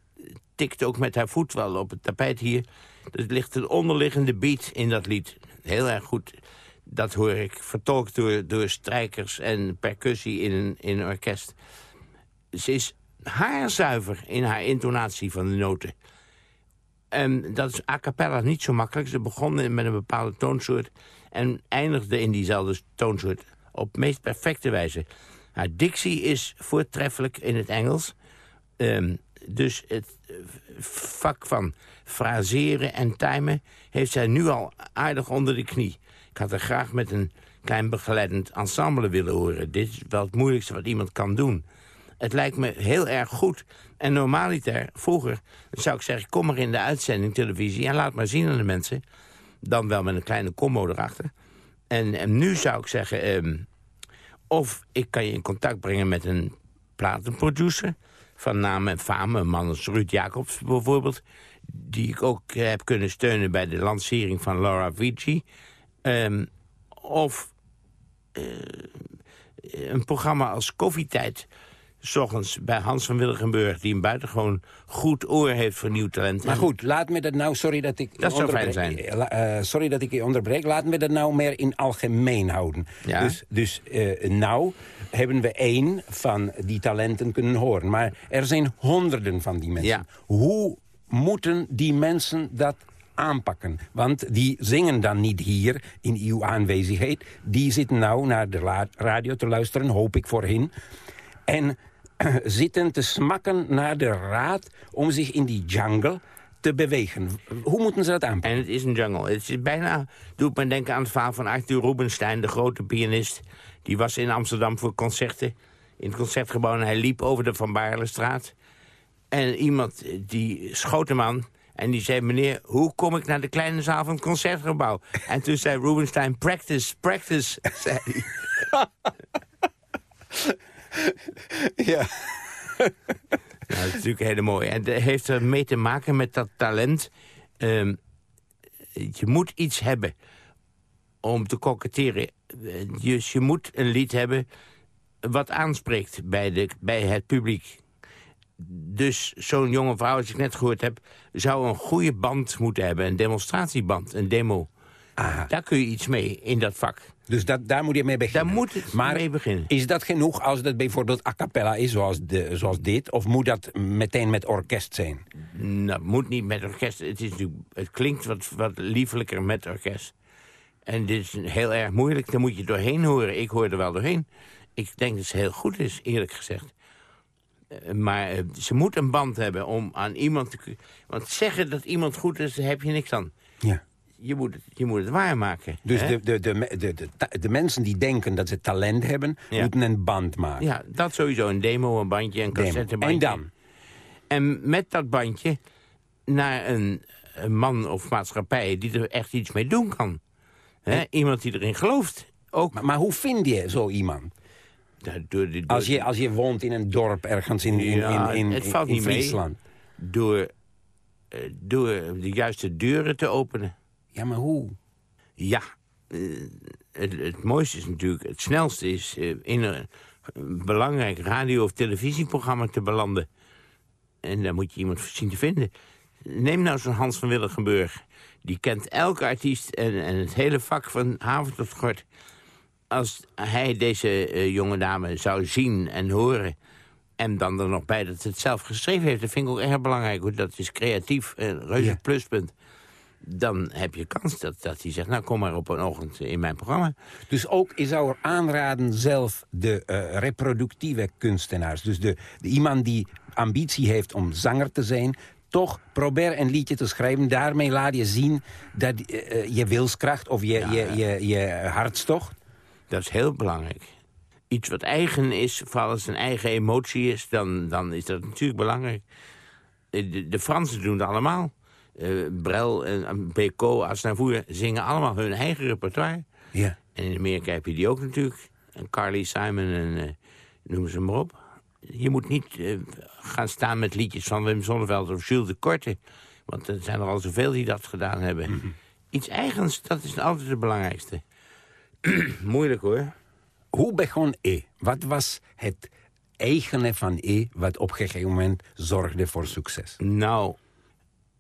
tikt ook met haar voet wel op het tapijt hier. Er ligt een onderliggende beat in dat lied. Heel erg goed. Dat hoor ik vertolkt door, door strijkers en percussie in een, in een orkest. Ze is haarzuiver in haar intonatie van de noten. En dat is a cappella niet zo makkelijk. Ze begon met een bepaalde toonsoort en eindigde in diezelfde toonsoort op meest perfecte wijze. Haar dictie is voortreffelijk in het Engels. Um, dus het vak van fraseren en timen... heeft zij nu al aardig onder de knie. Had er graag met een klein begeleidend ensemble willen horen. Dit is wel het moeilijkste wat iemand kan doen. Het lijkt me heel erg goed. En normaliter, vroeger, zou ik zeggen... kom maar in de uitzending televisie en laat maar zien aan de mensen. Dan wel met een kleine combo erachter. En, en nu zou ik zeggen... Ehm, of ik kan je in contact brengen met een platenproducer van naam en fame. Een man als Ruud Jacobs bijvoorbeeld. Die ik ook heb kunnen steunen bij de lancering van Laura Vici. Um, of uh, een programma als Koffietijd. S ochtends bij Hans van Willigenburg... die een buitengewoon goed oor heeft voor nieuw talent. Maar goed, laat me dat nou... Sorry dat ik dat zou fijn zijn. Uh, sorry dat ik je onderbreek. Laat me dat nou meer in algemeen houden. Ja. Dus, dus uh, nou hebben we één van die talenten kunnen horen. Maar er zijn honderden van die mensen. Ja. Hoe moeten die mensen dat aanpakken. Want die zingen dan niet hier in uw aanwezigheid. Die zitten nou naar de radio te luisteren, hoop ik voor hen. En *clears throat* zitten te smakken naar de raad om zich in die jungle te bewegen. Hoe moeten ze dat aanpakken? En het is een jungle. Het is bijna, doet me denken aan het verhaal van Arthur Rubinstein... de grote pianist die was in Amsterdam voor concerten. In het concertgebouw en hij liep over de Van Baarlestraat. En iemand die schoot hem aan. En die zei, meneer, hoe kom ik naar de kleine zaal van het concertgebouw? En toen zei Rubenstein, practice, practice, *laughs* zei hij. ja. Nou, dat is natuurlijk heel mooi. En dat heeft er mee te maken met dat talent. Um, je moet iets hebben om te koketteren. Dus je moet een lied hebben wat aanspreekt bij, de, bij het publiek. Dus zo'n jonge vrouw, als ik net gehoord heb... zou een goede band moeten hebben, een demonstratieband, een demo. Aha. Daar kun je iets mee in dat vak. Dus dat, daar moet je mee beginnen? Daar moet het maar mee beginnen. is dat genoeg als dat bijvoorbeeld a cappella is, zoals, de, zoals dit? Of moet dat meteen met orkest zijn? Nou, moet niet met orkest. Het, is het klinkt wat, wat liefelijker met orkest. En dit is heel erg moeilijk, daar moet je doorheen horen. Ik hoor er wel doorheen. Ik denk dat het heel goed is, eerlijk gezegd. Uh, maar uh, ze moet een band hebben om aan iemand te... Want zeggen dat iemand goed is, daar heb je niks aan. Ja. Je moet het, je moet het waarmaken. Dus hè? de, de, de, de, de, de, mensen die denken dat ze talent hebben... Ja. moeten een band maken. Ja, dat sowieso. Een demo, een bandje, een cassettebandje. En dan? En met dat bandje naar een, een man of maatschappij die er echt iets mee doen kan. Hè? Iemand die erin gelooft. Ook Maar, maar hoe vind je zo iemand? Ja, door, de- door, Als je, als je woont in een dorp ergens in, in, Ja, in, in, het valt in niet mee. Friesland. door, eh, door de juiste deuren te openen. Ja, maar hoe? Ja, eh, het, het mooiste is natuurlijk, het snelste is eh, in een, een belangrijk radio- of televisieprogramma te belanden. En daar moet je iemand voor zien te vinden. Neem nou zo'n Hans van Willigenburg. Die kent elke artiest en, en het hele vak van haven tot gort. Als hij deze eh, jonge dame zou zien en horen... en dan er nog bij dat ze het zelf geschreven heeft... dat vind ik ook erg belangrijk. Hoor. Dat is creatief, een reuze Ja. pluspunt. Dan heb je kans dat, dat hij zegt... nou, kom maar op een ochtend in mijn programma. Dus ook, je zou er aanraden zelf de eh, reproductieve kunstenaars. Dus de, de iemand die ambitie heeft om zanger te zijn... toch probeer een liedje te schrijven. Daarmee laat je zien dat eh, eh, je wilskracht of je, Ja, je, je, je hartstocht... Dat is heel belangrijk. Iets wat eigen is, vooral als het een eigen emotie is... dan, dan is dat natuurlijk belangrijk. Eh, De, de Fransen doen het allemaal. Eh, Brel en Bécaud, Aznavour zingen allemaal hun eigen repertoire. Ja. En in Amerika heb je die ook natuurlijk. En Carly Simon en, noem ze maar op. Je moet niet eh, gaan staan met liedjes van Wim Sonneveld of Jules de Korte. Want er zijn er al zoveel die dat gedaan hebben. Iets eigens, dat is altijd het belangrijkste. *clears throat* Moeilijk hoor. Hoe begon E? Wat was het eigene van E wat op een gegeven moment zorgde voor succes? Nou,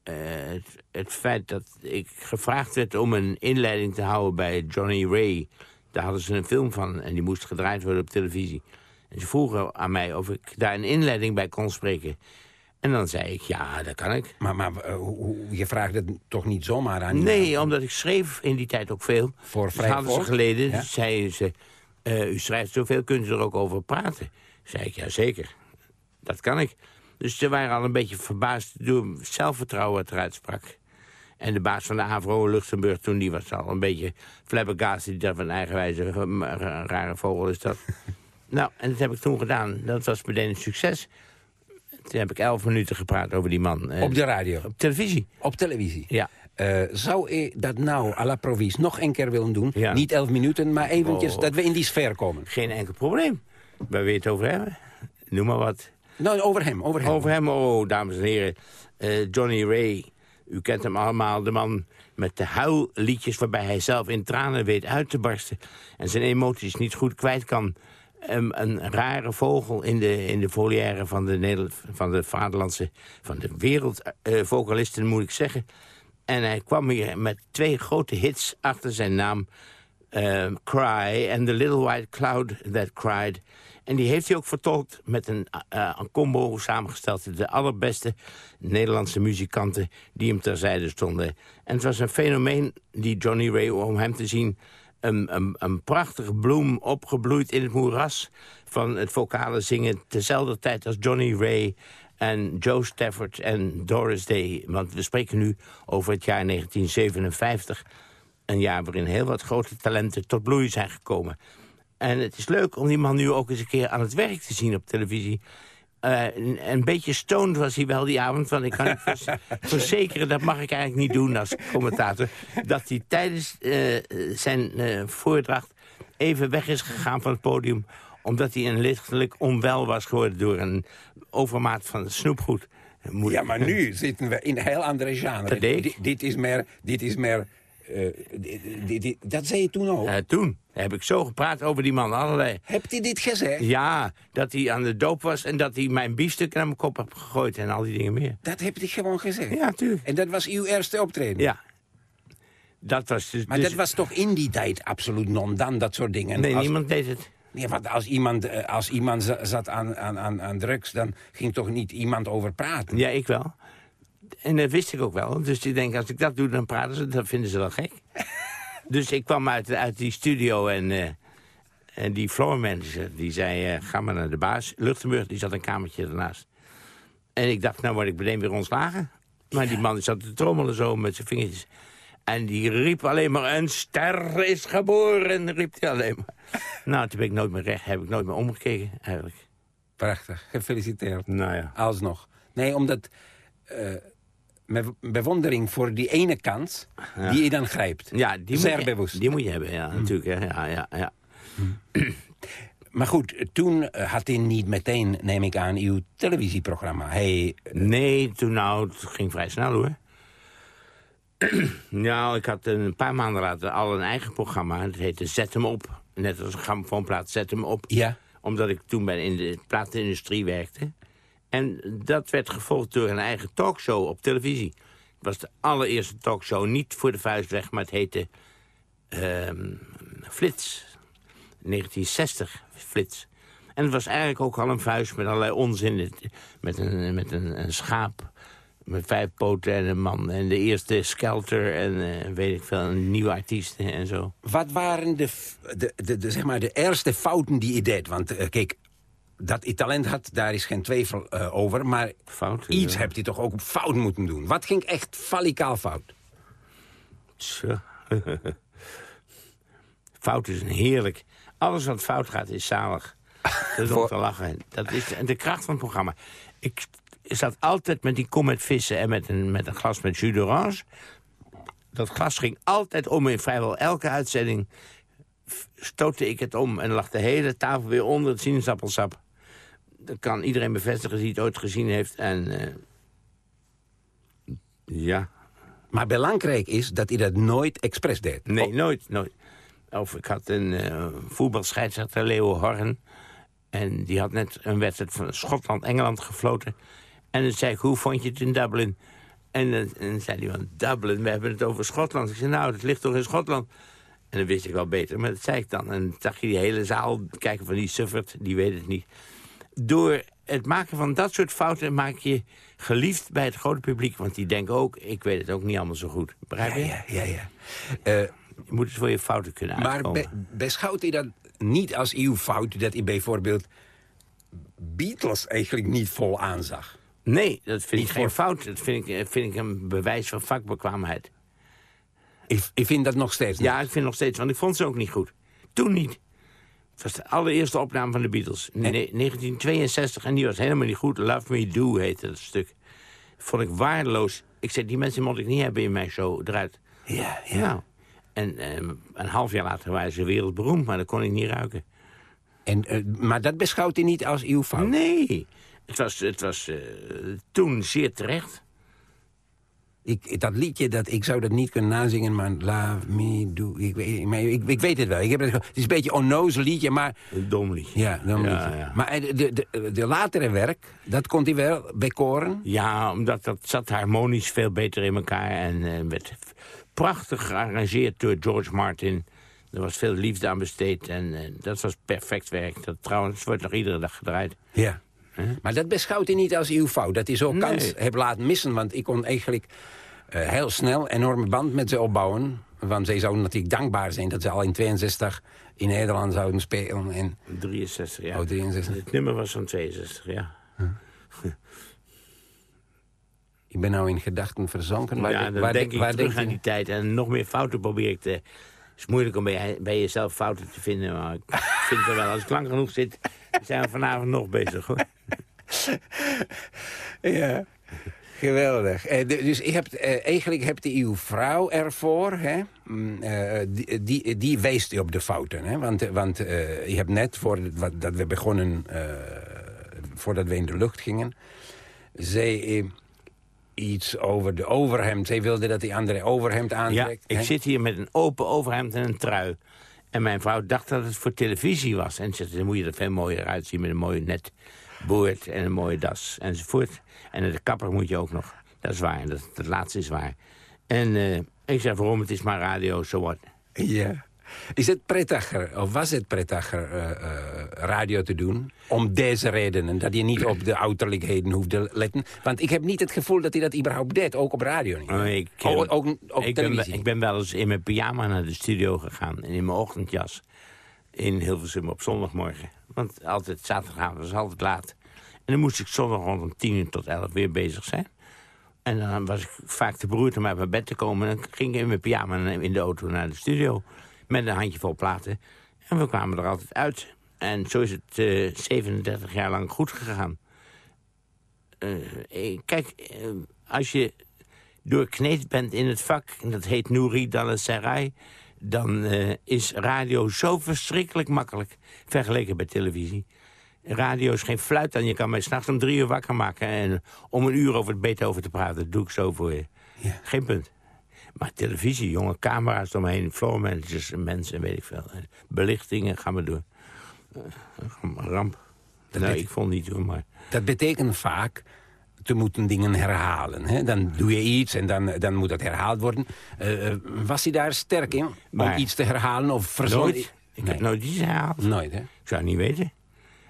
eh, het, het feit dat ik gevraagd werd om een inleiding te houden bij Johnny Ray... daar hadden ze een film van en die moest gedraaid worden op televisie. En ze vroegen aan mij of ik daar een inleiding bij kon spreken. En dan zei ik, ja, dat kan ik. Maar, maar eh, je vraagt het toch niet zomaar aan Nee, iemand? omdat ik schreef in die tijd ook veel. Voor Dus vrij hadden ze geleden, Ja. zeiden ze... eh, u schrijft zoveel, kunt u er ook over praten? Zei ik, ja zeker. Dat kan ik. Dus ze waren al een beetje verbaasd door het zelfvertrouwen wat eruit sprak. En de baas van de AVRO Luxemburg toen, die was al een beetje flabbergasted. Die dacht van eigenwijze, ra- rare vogel is dat. *laughs* nou, en dat heb ik toen gedaan. Dat was meteen een succes. Toen heb ik elf minuten gepraat over die man. eh, Op de radio, op televisie. op televisie. Ja. Eh, zou je dat nou à la provies nog een keer willen doen? Ja. Niet elf minuten, maar eventjes Oh. dat we in die sfeer komen. Geen enkel probleem. Waar we het over hebben. Noem maar wat. Nou, over hem, over hem. Over hem, oh, dames en heren. Eh, Johnny Ray. U kent hem allemaal, de man met de huilliedjes... waarbij hij zelf in tranen weet uit te barsten... en zijn emoties niet goed kwijt kan. Ehm, een rare vogel in de, in de volière van de, van de vaderlandse... van de wereldvocalisten, moet ik zeggen. En hij kwam hier met twee grote hits achter zijn naam... ehm, Cry and The Little White Cloud That Cried. En die heeft hij ook vertolkt met een, eh, een combo samengesteld... de allerbeste Nederlandse muzikanten die hem terzijde stonden. En het was een fenomeen, die Johnny Ray, om hem te zien... Een, een, een prachtige bloem opgebloeid in het moeras van het vocale zingen... tezelfde tijd als Johnny Ray en Joe Stafford en Doris Day. Want we spreken nu over het jaar 1957... Een jaar waarin heel wat grote talenten tot bloei zijn gekomen. En het is leuk om die man nu ook eens een keer aan het werk te zien op televisie. Eh, een, een beetje stoned was hij wel die avond. Want ik kan vers- *laughs* verzekeren, dat mag ik eigenlijk niet doen als commentator... dat hij tijdens eh, zijn eh, voordracht even weg is gegaan van het podium... omdat hij een lichtelijk onwel was geworden door een overmaat van snoepgoed. Ja, maar nu zitten we in een heel andere genre. Dit, dit is meer... Dit is meer dit- dit- dit- dat zei je toen ook. Toen heb ik zo gepraat over die man, allerlei... Hebt hij dit gezegd? Ja, dat hij aan de doop was en dat hij mijn biefstuk naar mijn kop heb gegooid en al die dingen meer. Dat heb je gewoon gezegd? Ja, tuurlijk. En dat was uw eerste optreden? Ja. Dat was dus... Maar dus- dat was toch in die tijd absoluut non-dan, dat soort dingen? Nee, als, niemand deed het. Nee, want als iemand, eh, als iemand za- zat aan, aan, aan, aan drugs, dan ging toch niet iemand over praten? Ja, ik wel. En dat wist ik ook wel. Dus ik denk, als ik dat doe, dan praten ze, dat vinden ze wel gek. Dus ik kwam uit, uit die studio en, eh, en die floor manager, die zei, eh, ga maar naar de baas. Luchtenburg, die zat een kamertje ernaast. En ik dacht, nou word ik meteen weer ontslagen. Maar die man zat te trommelen zo met zijn vingertjes. En die riep alleen maar, een ster is geboren, riep hij alleen maar. *laughs* nou, toen ben ik nooit meer recht, heb ik nooit meer omgekeken, eigenlijk. Prachtig, gefeliciteerd. Nou ja. Alsnog. Nee, omdat... eh, met bewondering voor die ene kans die je dan grijpt. Ja, die Zeer moet je, bewust. Die moet je hebben, ja, natuurlijk. Hè. Ja, ja, ja. *clears throat* Maar goed, toen eh, had hij niet meteen, neem ik aan, uw televisieprogramma. Hij, Nee, toen nou, het ging vrij snel hoor. *clears throat* nou, ik had een paar maanden later al een eigen programma. Dat heette Zet hem op. Net als een grammofoonplaat, Zet hem op. ja, Omdat ik toen bij in de platenindustrie werkte. En dat werd gevolgd door een eigen talkshow op televisie. Het was de allereerste talkshow, niet voor de vuist weg, maar het heette ehm, Flits. 1960, Flits. En het was eigenlijk ook al een vuist met allerlei onzin. Met een, met een, een schaap, met vijf poten en een man. En de eerste Skelter en eh, weet ik veel, een nieuwe artiest en zo. wat waren de, de, de, zeg maar de eerste fouten die je deed? Want eh, kijk, dat hij talent had, daar is geen twijfel eh, over. Maar Fout. iets ja. hebt hij toch ook op fout moeten doen. Wat ging echt falicaal fout? Zo. *laughs* fout is een heerlijk. Alles wat fout gaat is zalig. *laughs* Dat is om te lachen. Dat is de kracht van het programma. Ik zat altijd met die kom met vissen en met een, met een glas met jus d'orange. Dat glas ging altijd om in vrijwel elke uitzending. stootte ik het om en lag de hele tafel weer onder het sinaasappelsap. Dat kan iedereen bevestigen die het ooit gezien heeft. En eh, ja, Maar belangrijk is dat hij dat nooit expres deed. nee, Oh, nooit, nooit. Of ik had een eh voetbalscheidsrechter, Leo Horn. En die had net een wedstrijd van Schotland-Engeland gefloten. En dan zei ik, hoe vond je het in Dublin? En, dan- en dan zei hij van, Dublin, we hebben het over Schotland. Ik zei, nou, het ligt toch in Schotland? En dat wist ik wel beter, maar dat zei ik dan. En dan zag je die hele zaal kijken van die suffert, die weet het niet. Door het maken van dat soort fouten maak je geliefd bij het grote publiek. Want die denken ook, ik weet het ook niet allemaal zo goed. Begrijp je? ja, ja, ja. Eh, Je moet het voor je fouten kunnen maar uitkomen. be- beschouwt hij dat niet als uw fout... dat hij bijvoorbeeld Beatles eigenlijk niet vol aanzag? Nee, dat vind ik geen voor- fout. Dat vind ik, eh, vind ik een bewijs van vakbekwaamheid. Ik, ik vind dat nog steeds niet. Ja, ik vind nog steeds, want ik vond ze ook niet goed. Toen niet. Het was de allereerste opname van de Beatles. Ne- 1962, en die was helemaal niet goed. Love Me Do heette dat stuk. Vond ik waardeloos. Ik zei, die mensen moet ik niet hebben in mijn show. Eruit. ja, ja. Nou, en ehm, een half jaar later waren ze wereldberoemd, maar dat kon ik niet ruiken. En, eh, maar dat beschouwt hij niet als uw fout? Nee, het was, het was eh, toen zeer terecht. Ik, dat liedje, dat, ik zou dat niet kunnen nazingen, maar Love Me Do... Ik, ik, ik weet het wel. Ik heb het, het is een beetje onnozel liedje, maar... Een dom liedje. Ja, Ja, liedje. ja. Maar eh, de, de, de latere werk, dat kon hij wel bij koren. Ja, omdat dat zat harmonisch veel beter in elkaar. En eh, werd prachtig gearrangeerd door George Martin. Er was veel liefde aan besteed. En eh, dat was perfect werk. Dat trouwens wordt nog iedere dag gedraaid. Ja. Maar dat beschouwt hij niet als uw fout. Dat hij zo'n Nee. kans heeft laten missen. Want ik kon eigenlijk eh, heel snel een enorme band met ze opbouwen. Want zij zouden natuurlijk dankbaar zijn dat ze al in 62 in Nederland zouden spelen. En, 63 jaar. Oh, 63. Het nummer was van 62, ja. ik ben nou in gedachten verzonken. Waar, ja, dan waar, denk ik waar terug denk aan je- die tijd. En nog meer fouten probeer ik te... Is moeilijk om bij, bij jezelf fouten te vinden. Maar ik vind het wel. Als ik lang genoeg zit, zijn we vanavond nog bezig, hoor. *laughs* Ja, geweldig. Eh, dus eh, eigenlijk hebt u uw vrouw ervoor, hè? Mm, eh, die, die, die u op de fouten. Hè? Want, want eh, je hebt net, voordat dat we begonnen, voordat we in de lucht gingen... zei iets over de overhemd. Zij wilde dat die andere overhemd Ja, aantrekt. ik hè? zit hier met een open overhemd en een trui. En mijn vrouw dacht dat het voor televisie was. En ze zei, dan moet je er veel mooier uitzien met een mooie net boord en een mooie das enzovoort. En de kapper moet je ook nog. Dat is waar, dat, dat laatste is waar. En eh, ik zei, waarom? Het is maar radio, zo wat. Ja. Is het prettiger, of was het prettiger eh, eh, radio te doen? Om deze redenen, dat je niet op de uiterlijkheden hoeft te letten. Want ik heb niet het gevoel dat hij dat überhaupt deed, ook op radio niet. Oh, ik, ook, ook op ik, ben, ik ben wel eens in mijn pyjama naar de studio gegaan. En in mijn ochtendjas. In Hilversum op zondagmorgen. Want altijd zaterdagavond was altijd laat. En dan moest ik zondag rond om tien uur tot elf weer bezig zijn. En dan was ik vaak te beroerd om uit mijn bed te komen. En dan ging ik in mijn pyjama in de auto naar de studio. Met een handjevol platen. En we kwamen er altijd uit. En zo is het eh 37 jaar lang goed gegaan. Eh, eh, kijk, eh, als je doorkneed bent in het vak... en dat heet Nouri Dalasarai... dan eh, is radio zo verschrikkelijk makkelijk... vergeleken bij televisie. Radio is geen fluit en je kan mij s'nachts om drie uur wakker maken... en om een uur over het Beethoven te praten, dat doe ik zo voor je. Geen punt. Maar televisie, jonge camera's eromheen, floor managers en mensen, en weet ik veel. En Belichtingen, gaan we door. Eh, ramp. Dat weet- ik vond niet hoor, maar... Dat betekent vaak te moeten dingen herhalen. Hè? Dan doe je iets en dan, dan moet dat herhaald worden. Eh, eh, was hij daar sterk in? Maar- om iets te herhalen of verzonnen? Nooit. Ik Nee. heb nooit iets herhaald. Nooit, hè? Ik zou het niet weten.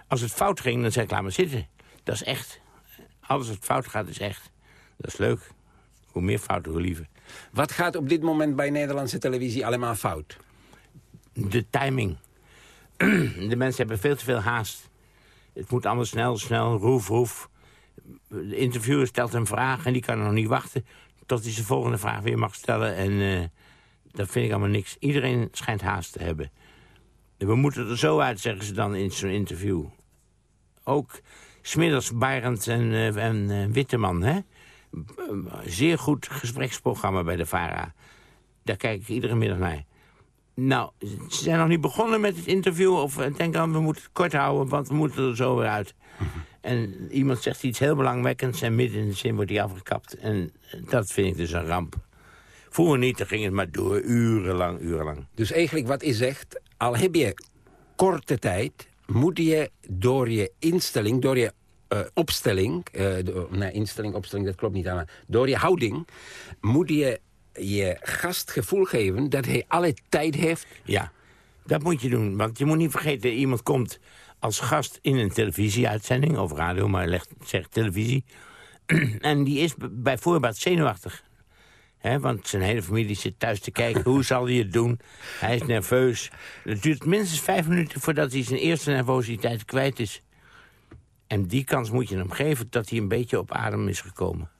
Als het fout ging, dan zei ik, laat maar zitten. Dat is echt. Alles wat fout gaat, is echt. Dat is leuk. Hoe meer fouten, hoe liever. Wat gaat op dit moment bij Nederlandse televisie allemaal fout? De timing. *clears throat* De mensen hebben veel te veel haast. Het moet allemaal snel, snel, roef, roef. De interviewer stelt een vraag en die kan nog niet wachten... tot hij zijn volgende vraag weer mag stellen. En eh, dat vind ik allemaal niks. Iedereen schijnt haast te hebben. We moeten er zo uit, zeggen ze dan in zo'n interview. Ook smiddags Barend en, eh, eh, Witteman, hè? Zeer goed gespreksprogramma bij de VARA. Daar kijk ik iedere middag naar. Nou, ze zijn nog niet begonnen met het interview. Of eh, denk aan, we moeten het kort houden, want we moeten er zo weer uit. En iemand zegt iets heel belangwekkends en midden in de zin wordt hij afgekapt. En dat vind ik dus een ramp. Vroeger niet, dan ging het maar door, urenlang, urenlang. Dus eigenlijk wat je zegt, al heb je korte tijd... moet je door je instelling, door je eh, opstelling... door- nee, instelling, opstelling, dat klopt niet aan. Door je houding moet je je gast gevoel geven... dat hij alle tijd heeft. Ja, dat moet je doen. Want je moet niet vergeten, iemand komt als gast in een televisieuitzending... of radio, maar leg, zeg televisie. *clears throat* en die is bij voorbaat zenuwachtig. Hè, want zijn hele familie zit thuis te kijken. *laughs* Hoe zal hij het doen? Hij is nerveus. Het duurt minstens vijf minuten voordat hij zijn eerste nervositeit kwijt is. En die kans moet je hem geven dat hij een beetje op adem is gekomen.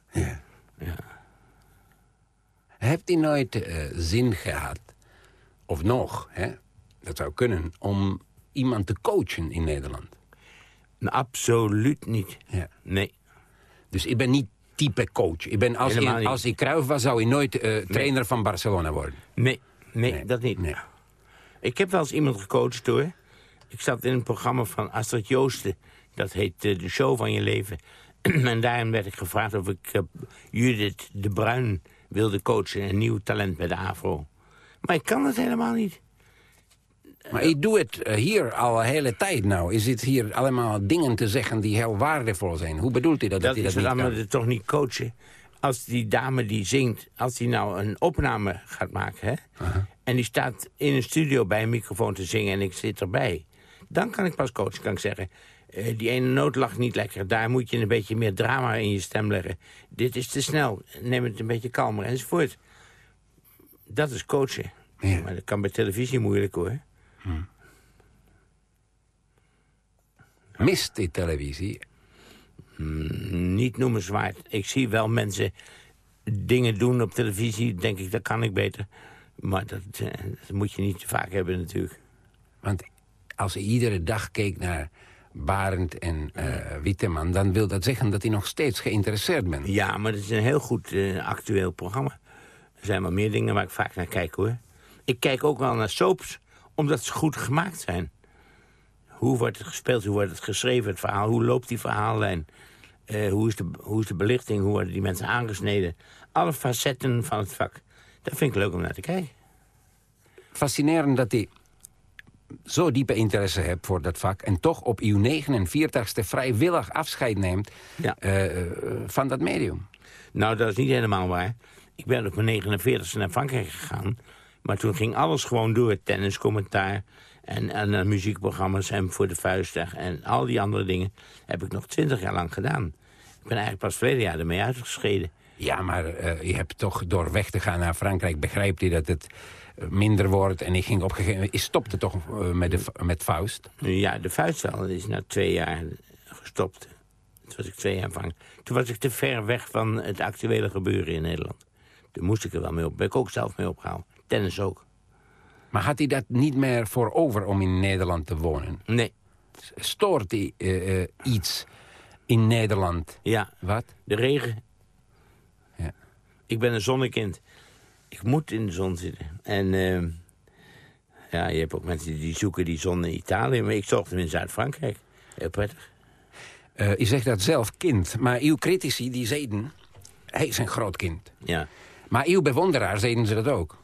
Heeft hij nooit eh, zin gehad, of nog, hè, dat zou kunnen... om iemand te coachen in Nederland? Nou, absoluut niet. Ja. Nee. Dus ik ben niet type coach. Ik ben, als, Helemaal ik, als ik Cruijff was, zou ik nooit eh, trainer van Barcelona worden. Nee, nee, Nee, dat niet. nee. Ik heb wel eens iemand gecoacht hoor. Ik zat in een programma van Astrid Joosten. Dat heet eh, De Show van Je Leven. *clears throat* en daarin werd ik gevraagd of ik eh, Judith de Bruin wilde coachen. Een nieuw talent bij de AVRO. Maar ik kan het helemaal niet. Maar ik doe het eh, hier al een hele tijd nou. Je zit hier allemaal dingen te zeggen die heel waardevol zijn. Hoe bedoelt u dat? Dat hij is dat niet kan? toch niet coachen. Als die dame die zingt, als die nou een opname gaat maken... Hè, en die staat in een studio bij een microfoon te zingen en ik zit erbij... dan kan ik pas coachen, kan ik zeggen... eh, die ene noot lag niet lekker, daar moet je een beetje meer drama in je stem leggen. Dit is te snel, neem het een beetje kalmer enzovoort. Dat is coachen. Ja. Maar dat kan bij televisie moeilijk hoor. Mist die televisie? niet noemenswaard. Ik zie wel mensen dingen doen op televisie. Denk ik, dat kan ik beter. Maar dat, eh, dat moet je niet te vaak hebben natuurlijk. Want als hij iedere dag keek naar Barend en eh Witteman... dan wil dat zeggen dat hij nog steeds geïnteresseerd bent. Ja, maar het is een heel goed eh, actueel programma. Er zijn wel meer dingen waar ik vaak naar kijk, hoor. Ik kijk ook wel naar soaps, omdat ze goed gemaakt zijn. Hoe wordt het gespeeld, hoe wordt het geschreven, het verhaal... hoe loopt die verhaallijn, Eh, hoe, is de, hoe is de belichting, hoe worden die mensen aangesneden... alle facetten van het vak. Dat vind ik leuk om naar te kijken. Fascinerend dat hij zo diepe interesse hebt voor dat vak... en toch op uw 49ste vrijwillig afscheid neemt Ja. eh, eh, van dat medium. Nou, dat is niet helemaal waar. Ik ben op mijn 49e naar Frankrijk gegaan. Maar toen ging alles gewoon door. Tenniscommentaar en, en eh, muziekprogramma's en voor de vuistdag... en al die andere dingen heb ik nog twintig jaar lang gedaan. Ik ben eigenlijk pas verleden jaar ermee uitgeschreden. Ja, maar je hebt toch door weg te gaan naar Frankrijk... begrijpt hij dat het minder wordt. En ik ging op een gegeven moment... Je stopte toch eh, met, de, met Faust? Ja, de vuistdag is na twee jaar gestopt. Toen was ik twee jaar vang. Toen was ik te ver weg van het actuele gebeuren in Nederland. Toen moest ik er wel mee op. Ben ik ook zelf mee opgehaald. Tennis ook. Maar had hij dat niet meer voor over om in Nederland te wonen? Nee, Stoort hij eh, eh, iets in Nederland? ja, Wat? De regen. Ja. Ik ben een zonnekind. Ik moet in de zon zitten. En ehm, ja, je hebt ook mensen die zoeken die zon in Italië. Maar ik zocht hem in Zuid-Frankrijk. Heel prettig. Eh, je zegt dat zelf kind. Maar uw critici die zeiden... Hij is een groot kind. Ja. Maar uw bewonderaars zeiden ze dat ook.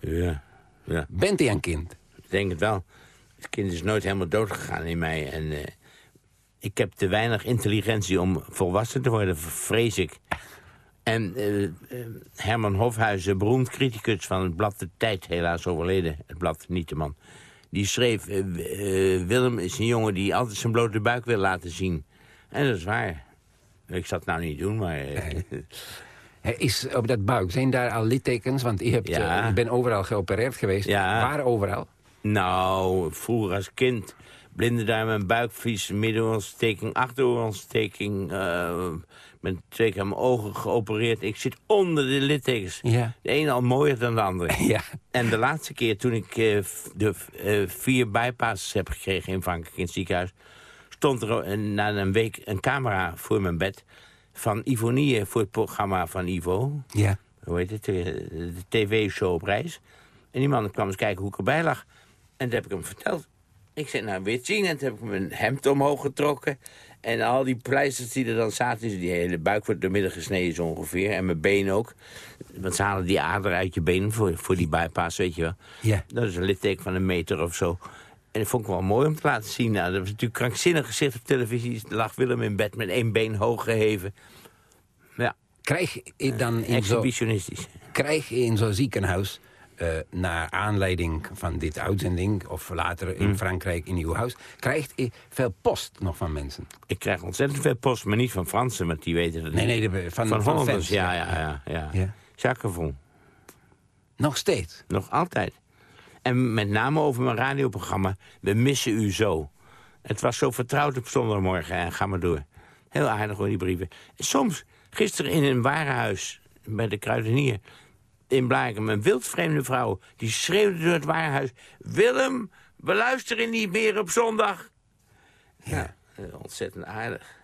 Ja. Ja, Bent hij een kind? ik denk het wel. Het kind is nooit helemaal dood gegaan in mij. En eh, ik heb te weinig intelligentie om volwassen te worden, vrees ik. En eh, Herman Hofhuizen, beroemd criticus van het blad De Tijd, helaas overleden, het blad Niet de Man. Die schreef, eh, Willem is een jongen die altijd zijn blote buik wil laten zien. En dat is waar. Ik zal het nou niet doen, maar... *laughs* is op dat buik. Zijn daar al littekens? Want je, hebt, Ja. je bent overal geopereerd geweest. Ja. Waar overal? Nou, vroeger als kind. Blindendarm en buikvlies, middenoorontsteking, achteroorontsteking. eh met twee keer mijn ogen geopereerd. Ik zit onder de littekens. Ja. De ene al mooier dan de andere. *laughs* Ja. En de laatste keer toen ik eh, de eh, vier bypasses heb gekregen in Frankrijk in het ziekenhuis... stond er een- na een week een camera voor mijn bed van Ivonie voor het programma van Ivo Ja. hoe heet het, eh, de tv-show op reis. En die man kwam eens kijken hoe ik erbij lag. En dat heb ik hem verteld. Ik zei, nou, het zien? En toen heb ik mijn hemd omhoog getrokken. En al die pleisters die er dan zaten, die hele buik wordt doormidden gesneden zo ongeveer. En mijn been ook. Want ze halen die ader uit je been voor, voor die bypass, weet je wel. Ja. Dat is een litteken van een meter of zo. En dat vond ik wel mooi om te laten zien. Nou, dat was natuurlijk krankzinnig gezicht op televisie. Lag Willem in bed met één been hoog geheven. Ja, Krijg je dan in zo, exhibitionistisch. krijg je in zo'n ziekenhuis... eh, naar aanleiding van dit uitzending... of later in Hmm. Frankrijk in uw huis... krijgt je veel post nog van mensen? Ik krijg ontzettend veel post, maar niet van Fransen, want die weten het Nee, niet. nee, van, van, van Hollanders, fans. ja, ja, ja. ja. Ja. Jacques Nog steeds? nog altijd. En met name over mijn radioprogramma, we missen u zo. Het was zo vertrouwd op zondagmorgen en ga maar door. Heel aardig hoor, die brieven. Soms, gisteren in een warenhuis bij de kruidenier in Blaakem... een wildvreemde vrouw, die schreeuwde door het warenhuis... Willem, we luisteren niet meer op zondag. Ja, eh, ontzettend aardig.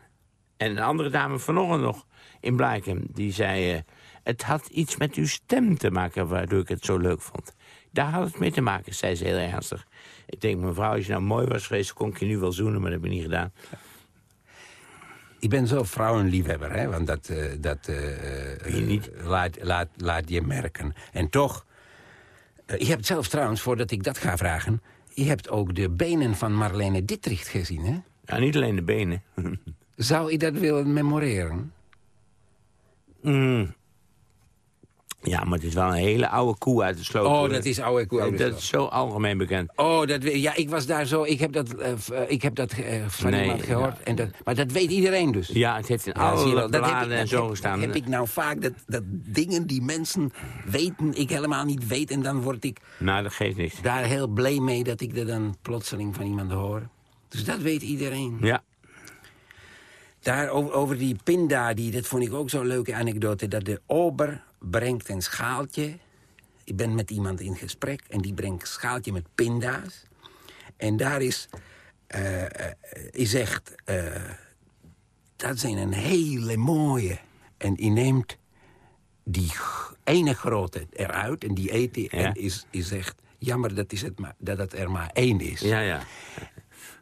En een andere dame vanochtend nog in Blaakem, die zei... eh, het had iets met uw stem te maken waardoor ik het zo leuk vond. Daar had het mee te maken, zei ze heel ernstig. Ik denk, mevrouw, als je nou mooi was geweest... kon ik je nu wel zoenen, maar dat heb ik niet gedaan. Ik ben zo vrouwenliefhebber, hè? want dat, eh, dat eh, je niet. eh, laat, laat, laat je merken. En toch, eh, je hebt zelfs trouwens, voordat ik dat ga vragen... je hebt ook de benen van Marlene Dietrich gezien, hè? Ja, niet alleen de benen. *laughs* Zou je dat willen memoreren? Mm. Ja, maar het is wel een hele oude koe uit de sloot. Oh, dat is oude koe. Dat sloot. is zo algemeen bekend. Oh, dat, ja, ik was daar zo. Ik heb dat, eh, eh, ik heb dat eh, van Nee, iemand gehoord. ja. En dat, maar dat weet iedereen dus. Ja, het heeft in Ja, alle bladen en zo gestaan. Heb ik nou vaak, dat, dat dingen die mensen weten, ik helemaal niet weet. En dan word ik Nou, dat geeft niks. daar heel blij mee dat ik dat dan plotseling van iemand hoor. Dus dat weet iedereen. Ja. Daar over, over die pinda, die, dat vond ik ook zo'n leuke anekdote. Dat de ober brengt een schaaltje. Ik ben met iemand in gesprek en die brengt een schaaltje met pinda's. En daar is, eh, hij zegt, eh, dat zijn een hele mooie. En hij neemt die ene grote eruit en die eet. Ja. En is, is zegt, jammer dat, is het maar, dat het er maar één is. Ja, ja.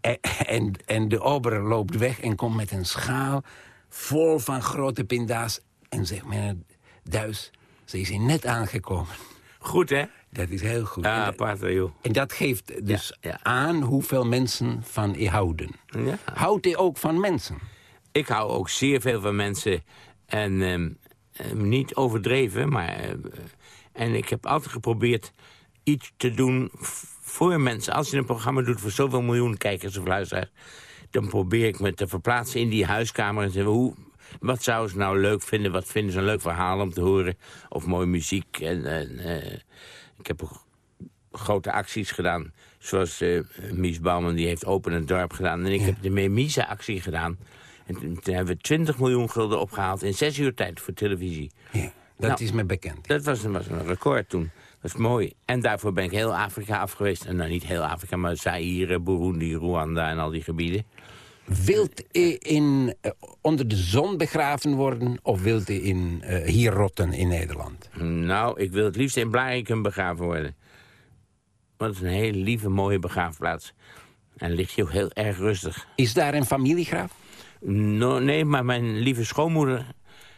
En, en, en de ober loopt weg en komt met een schaal vol van grote pinda's. En zegt, meneer Duis, ze is hier net aangekomen. Goed, hè? Dat is heel goed. Ja, apart, joh. en dat geeft dus Ja, ja. aan hoeveel mensen van je houden. Ja. Houdt hij ook van mensen? Ik hou ook zeer veel van mensen. En ehm, ehm, niet overdreven, maar... eh, en ik heb altijd geprobeerd iets te doen voor mensen. Als je een programma doet voor zoveel miljoen kijkers of luisteraars... dan probeer ik me te verplaatsen in die huiskamer... en zeggen, hoe, wat zouden ze nou leuk vinden? Wat vinden ze een leuk verhaal om te horen? Of mooie muziek. En, en, eh, ik heb ook grote acties gedaan. Zoals eh Mies Bouwman, die heeft Open het Dorp gedaan. En ik heb de Memisa-actie gedaan. En toen, toen hebben we 20 miljoen gulden opgehaald in zes uur tijd voor televisie. Ja, dat Nou, is me bekend. Dat was, was een record toen. Dat is mooi. En daarvoor ben ik heel Afrika af geweest. En nou, niet heel Afrika, maar Zaire, Burundi, Rwanda en al die gebieden. Wilt hij in, eh, onder de zon begraven worden... of wilt hij in, eh, hier rotten in Nederland? Nou, ik wil het liefst in Blarikum begraven worden. Want het is een hele lieve, mooie begraafplaats. En ligt je ook heel erg rustig. Is daar een familiegraf? No, nee, maar mijn lieve schoonmoeder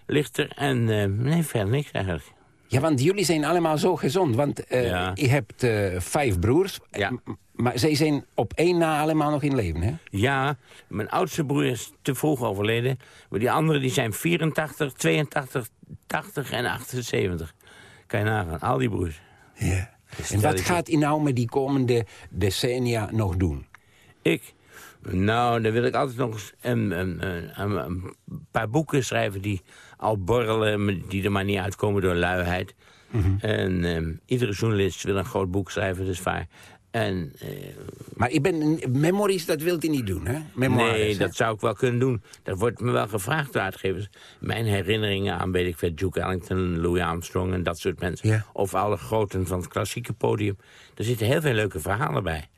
ligt er. En eh, nee, verder niks eigenlijk. Ja, want jullie zijn allemaal zo gezond. Want eh, Ja. je hebt eh, vijf broers. Ja. M- Maar zij zijn op één na allemaal nog in leven, hè? Ja, mijn oudste broer is te vroeg overleden. Maar die anderen die zijn 84, 82, 80 en 78. Kan je nagaan, al die broers. Ja. En stel wat gaat hij nou met die komende decennia nog doen? Ik? Nou, dan wil ik altijd nog eens een, een, een, een- een paar boeken schrijven... die al borrelen, die er maar niet uitkomen door luiheid. En ehm, iedere journalist wil een groot boek schrijven, dat is waar. En eh, Maar ik ben, memories, dat wilt hij niet doen, hè? Nee, hè? dat zou ik wel kunnen doen. Dat wordt me wel gevraagd door uitgevers. Mijn herinneringen aan, weet ik veel, Duke Ellington, Louis Armstrong en dat soort mensen. Ja. Of alle groten van het klassieke podium. Er zitten heel veel leuke verhalen bij.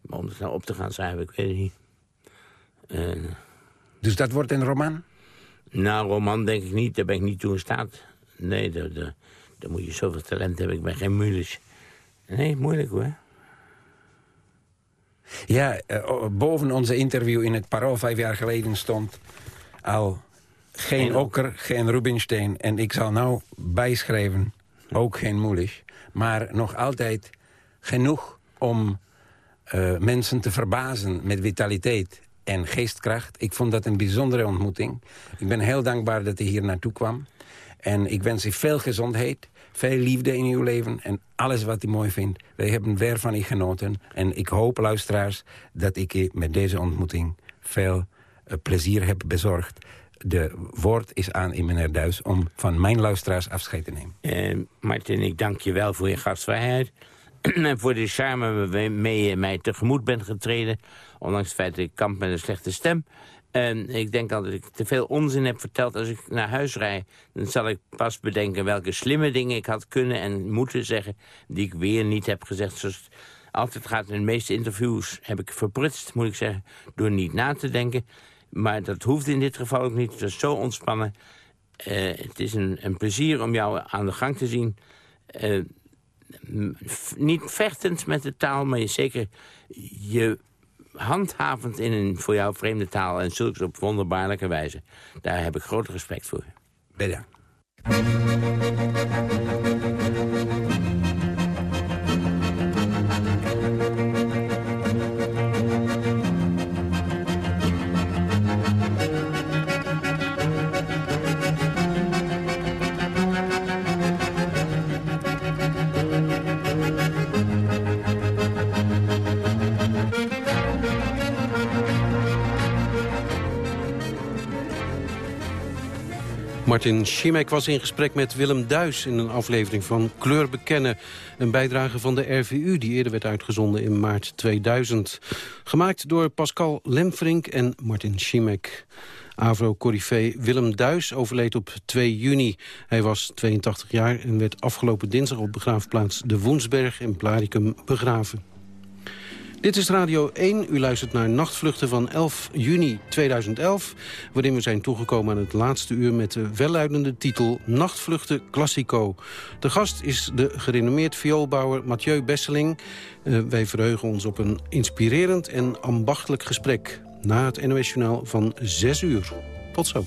Maar om het nou op te gaan schrijven, ik weet het niet. Eh, Dus dat wordt een roman? Nou, roman denk ik niet, daar ben ik niet toe in staat. Nee, daar, moet je zoveel talent hebben. Ik ben geen mulisch. Nee, moeilijk hoor. Ja, eh, boven onze interview in het Parool vijf jaar geleden stond al... geen Okker, geen Rubinstein. En ik zal nou bijschrijven, ook geen Moelisch. Maar nog altijd genoeg om uh, mensen te verbazen met vitaliteit en geestkracht. Ik vond dat een bijzondere ontmoeting. Ik ben heel dankbaar dat hij hier naartoe kwam. En ik wens u veel gezondheid, veel liefde in uw leven... en alles wat u mooi vindt. Wij hebben weer van u genoten. En ik hoop, luisteraars, dat ik u met deze ontmoeting... veel uh, plezier heb bezorgd. De woord is aan in meneer Duis om van mijn luisteraars afscheid te nemen. Uh, Martin, ik dank je wel voor je gastvrijheid... en *clears throat* voor de charme waarmee je mij tegemoet bent getreden. Ondanks het feit dat ik kamp met een slechte stem. En ik denk al dat ik te veel onzin heb verteld. Als ik naar huis rijd, dan zal ik pas bedenken... welke slimme dingen ik had kunnen en moeten zeggen... die ik weer niet heb gezegd. Zoals altijd gaat in de meeste interviews heb ik verprutst, moet ik zeggen... door niet na te denken. Maar dat hoeft in dit geval ook niet. Het is zo ontspannen. Uh, het is een, een, plezier om jou aan de gang te zien... Uh, niet vechtend met de taal, maar je zeker je handhavend in een voor jou vreemde taal... en zulks op wonderbaarlijke wijze. Daar heb ik groot respect voor. Bedankt. Martin Schimek was in gesprek met Willem Duis in een aflevering van Kleur Bekennen. Een bijdrage van de RVU die eerder werd uitgezonden in maart 2000. Gemaakt door Pascal Lemfrink en Martin Schimek. Avro-corrivee Willem Duis overleed op 2 juni. Hij was 82 jaar en werd afgelopen dinsdag op begraafplaats De Woensberg in Plaricum begraven. Dit is Radio 1. U luistert naar Nachtvluchten van 11 juni 2011... waarin we zijn toegekomen aan het laatste uur... met de welluidende titel Nachtvluchten Classico. De gast is de gerenommeerd vioolbouwer Mathieu Besseling. Uh, wij verheugen ons op een inspirerend en ambachtelijk gesprek... na het NOS Journaal van 6 uur. Tot zo.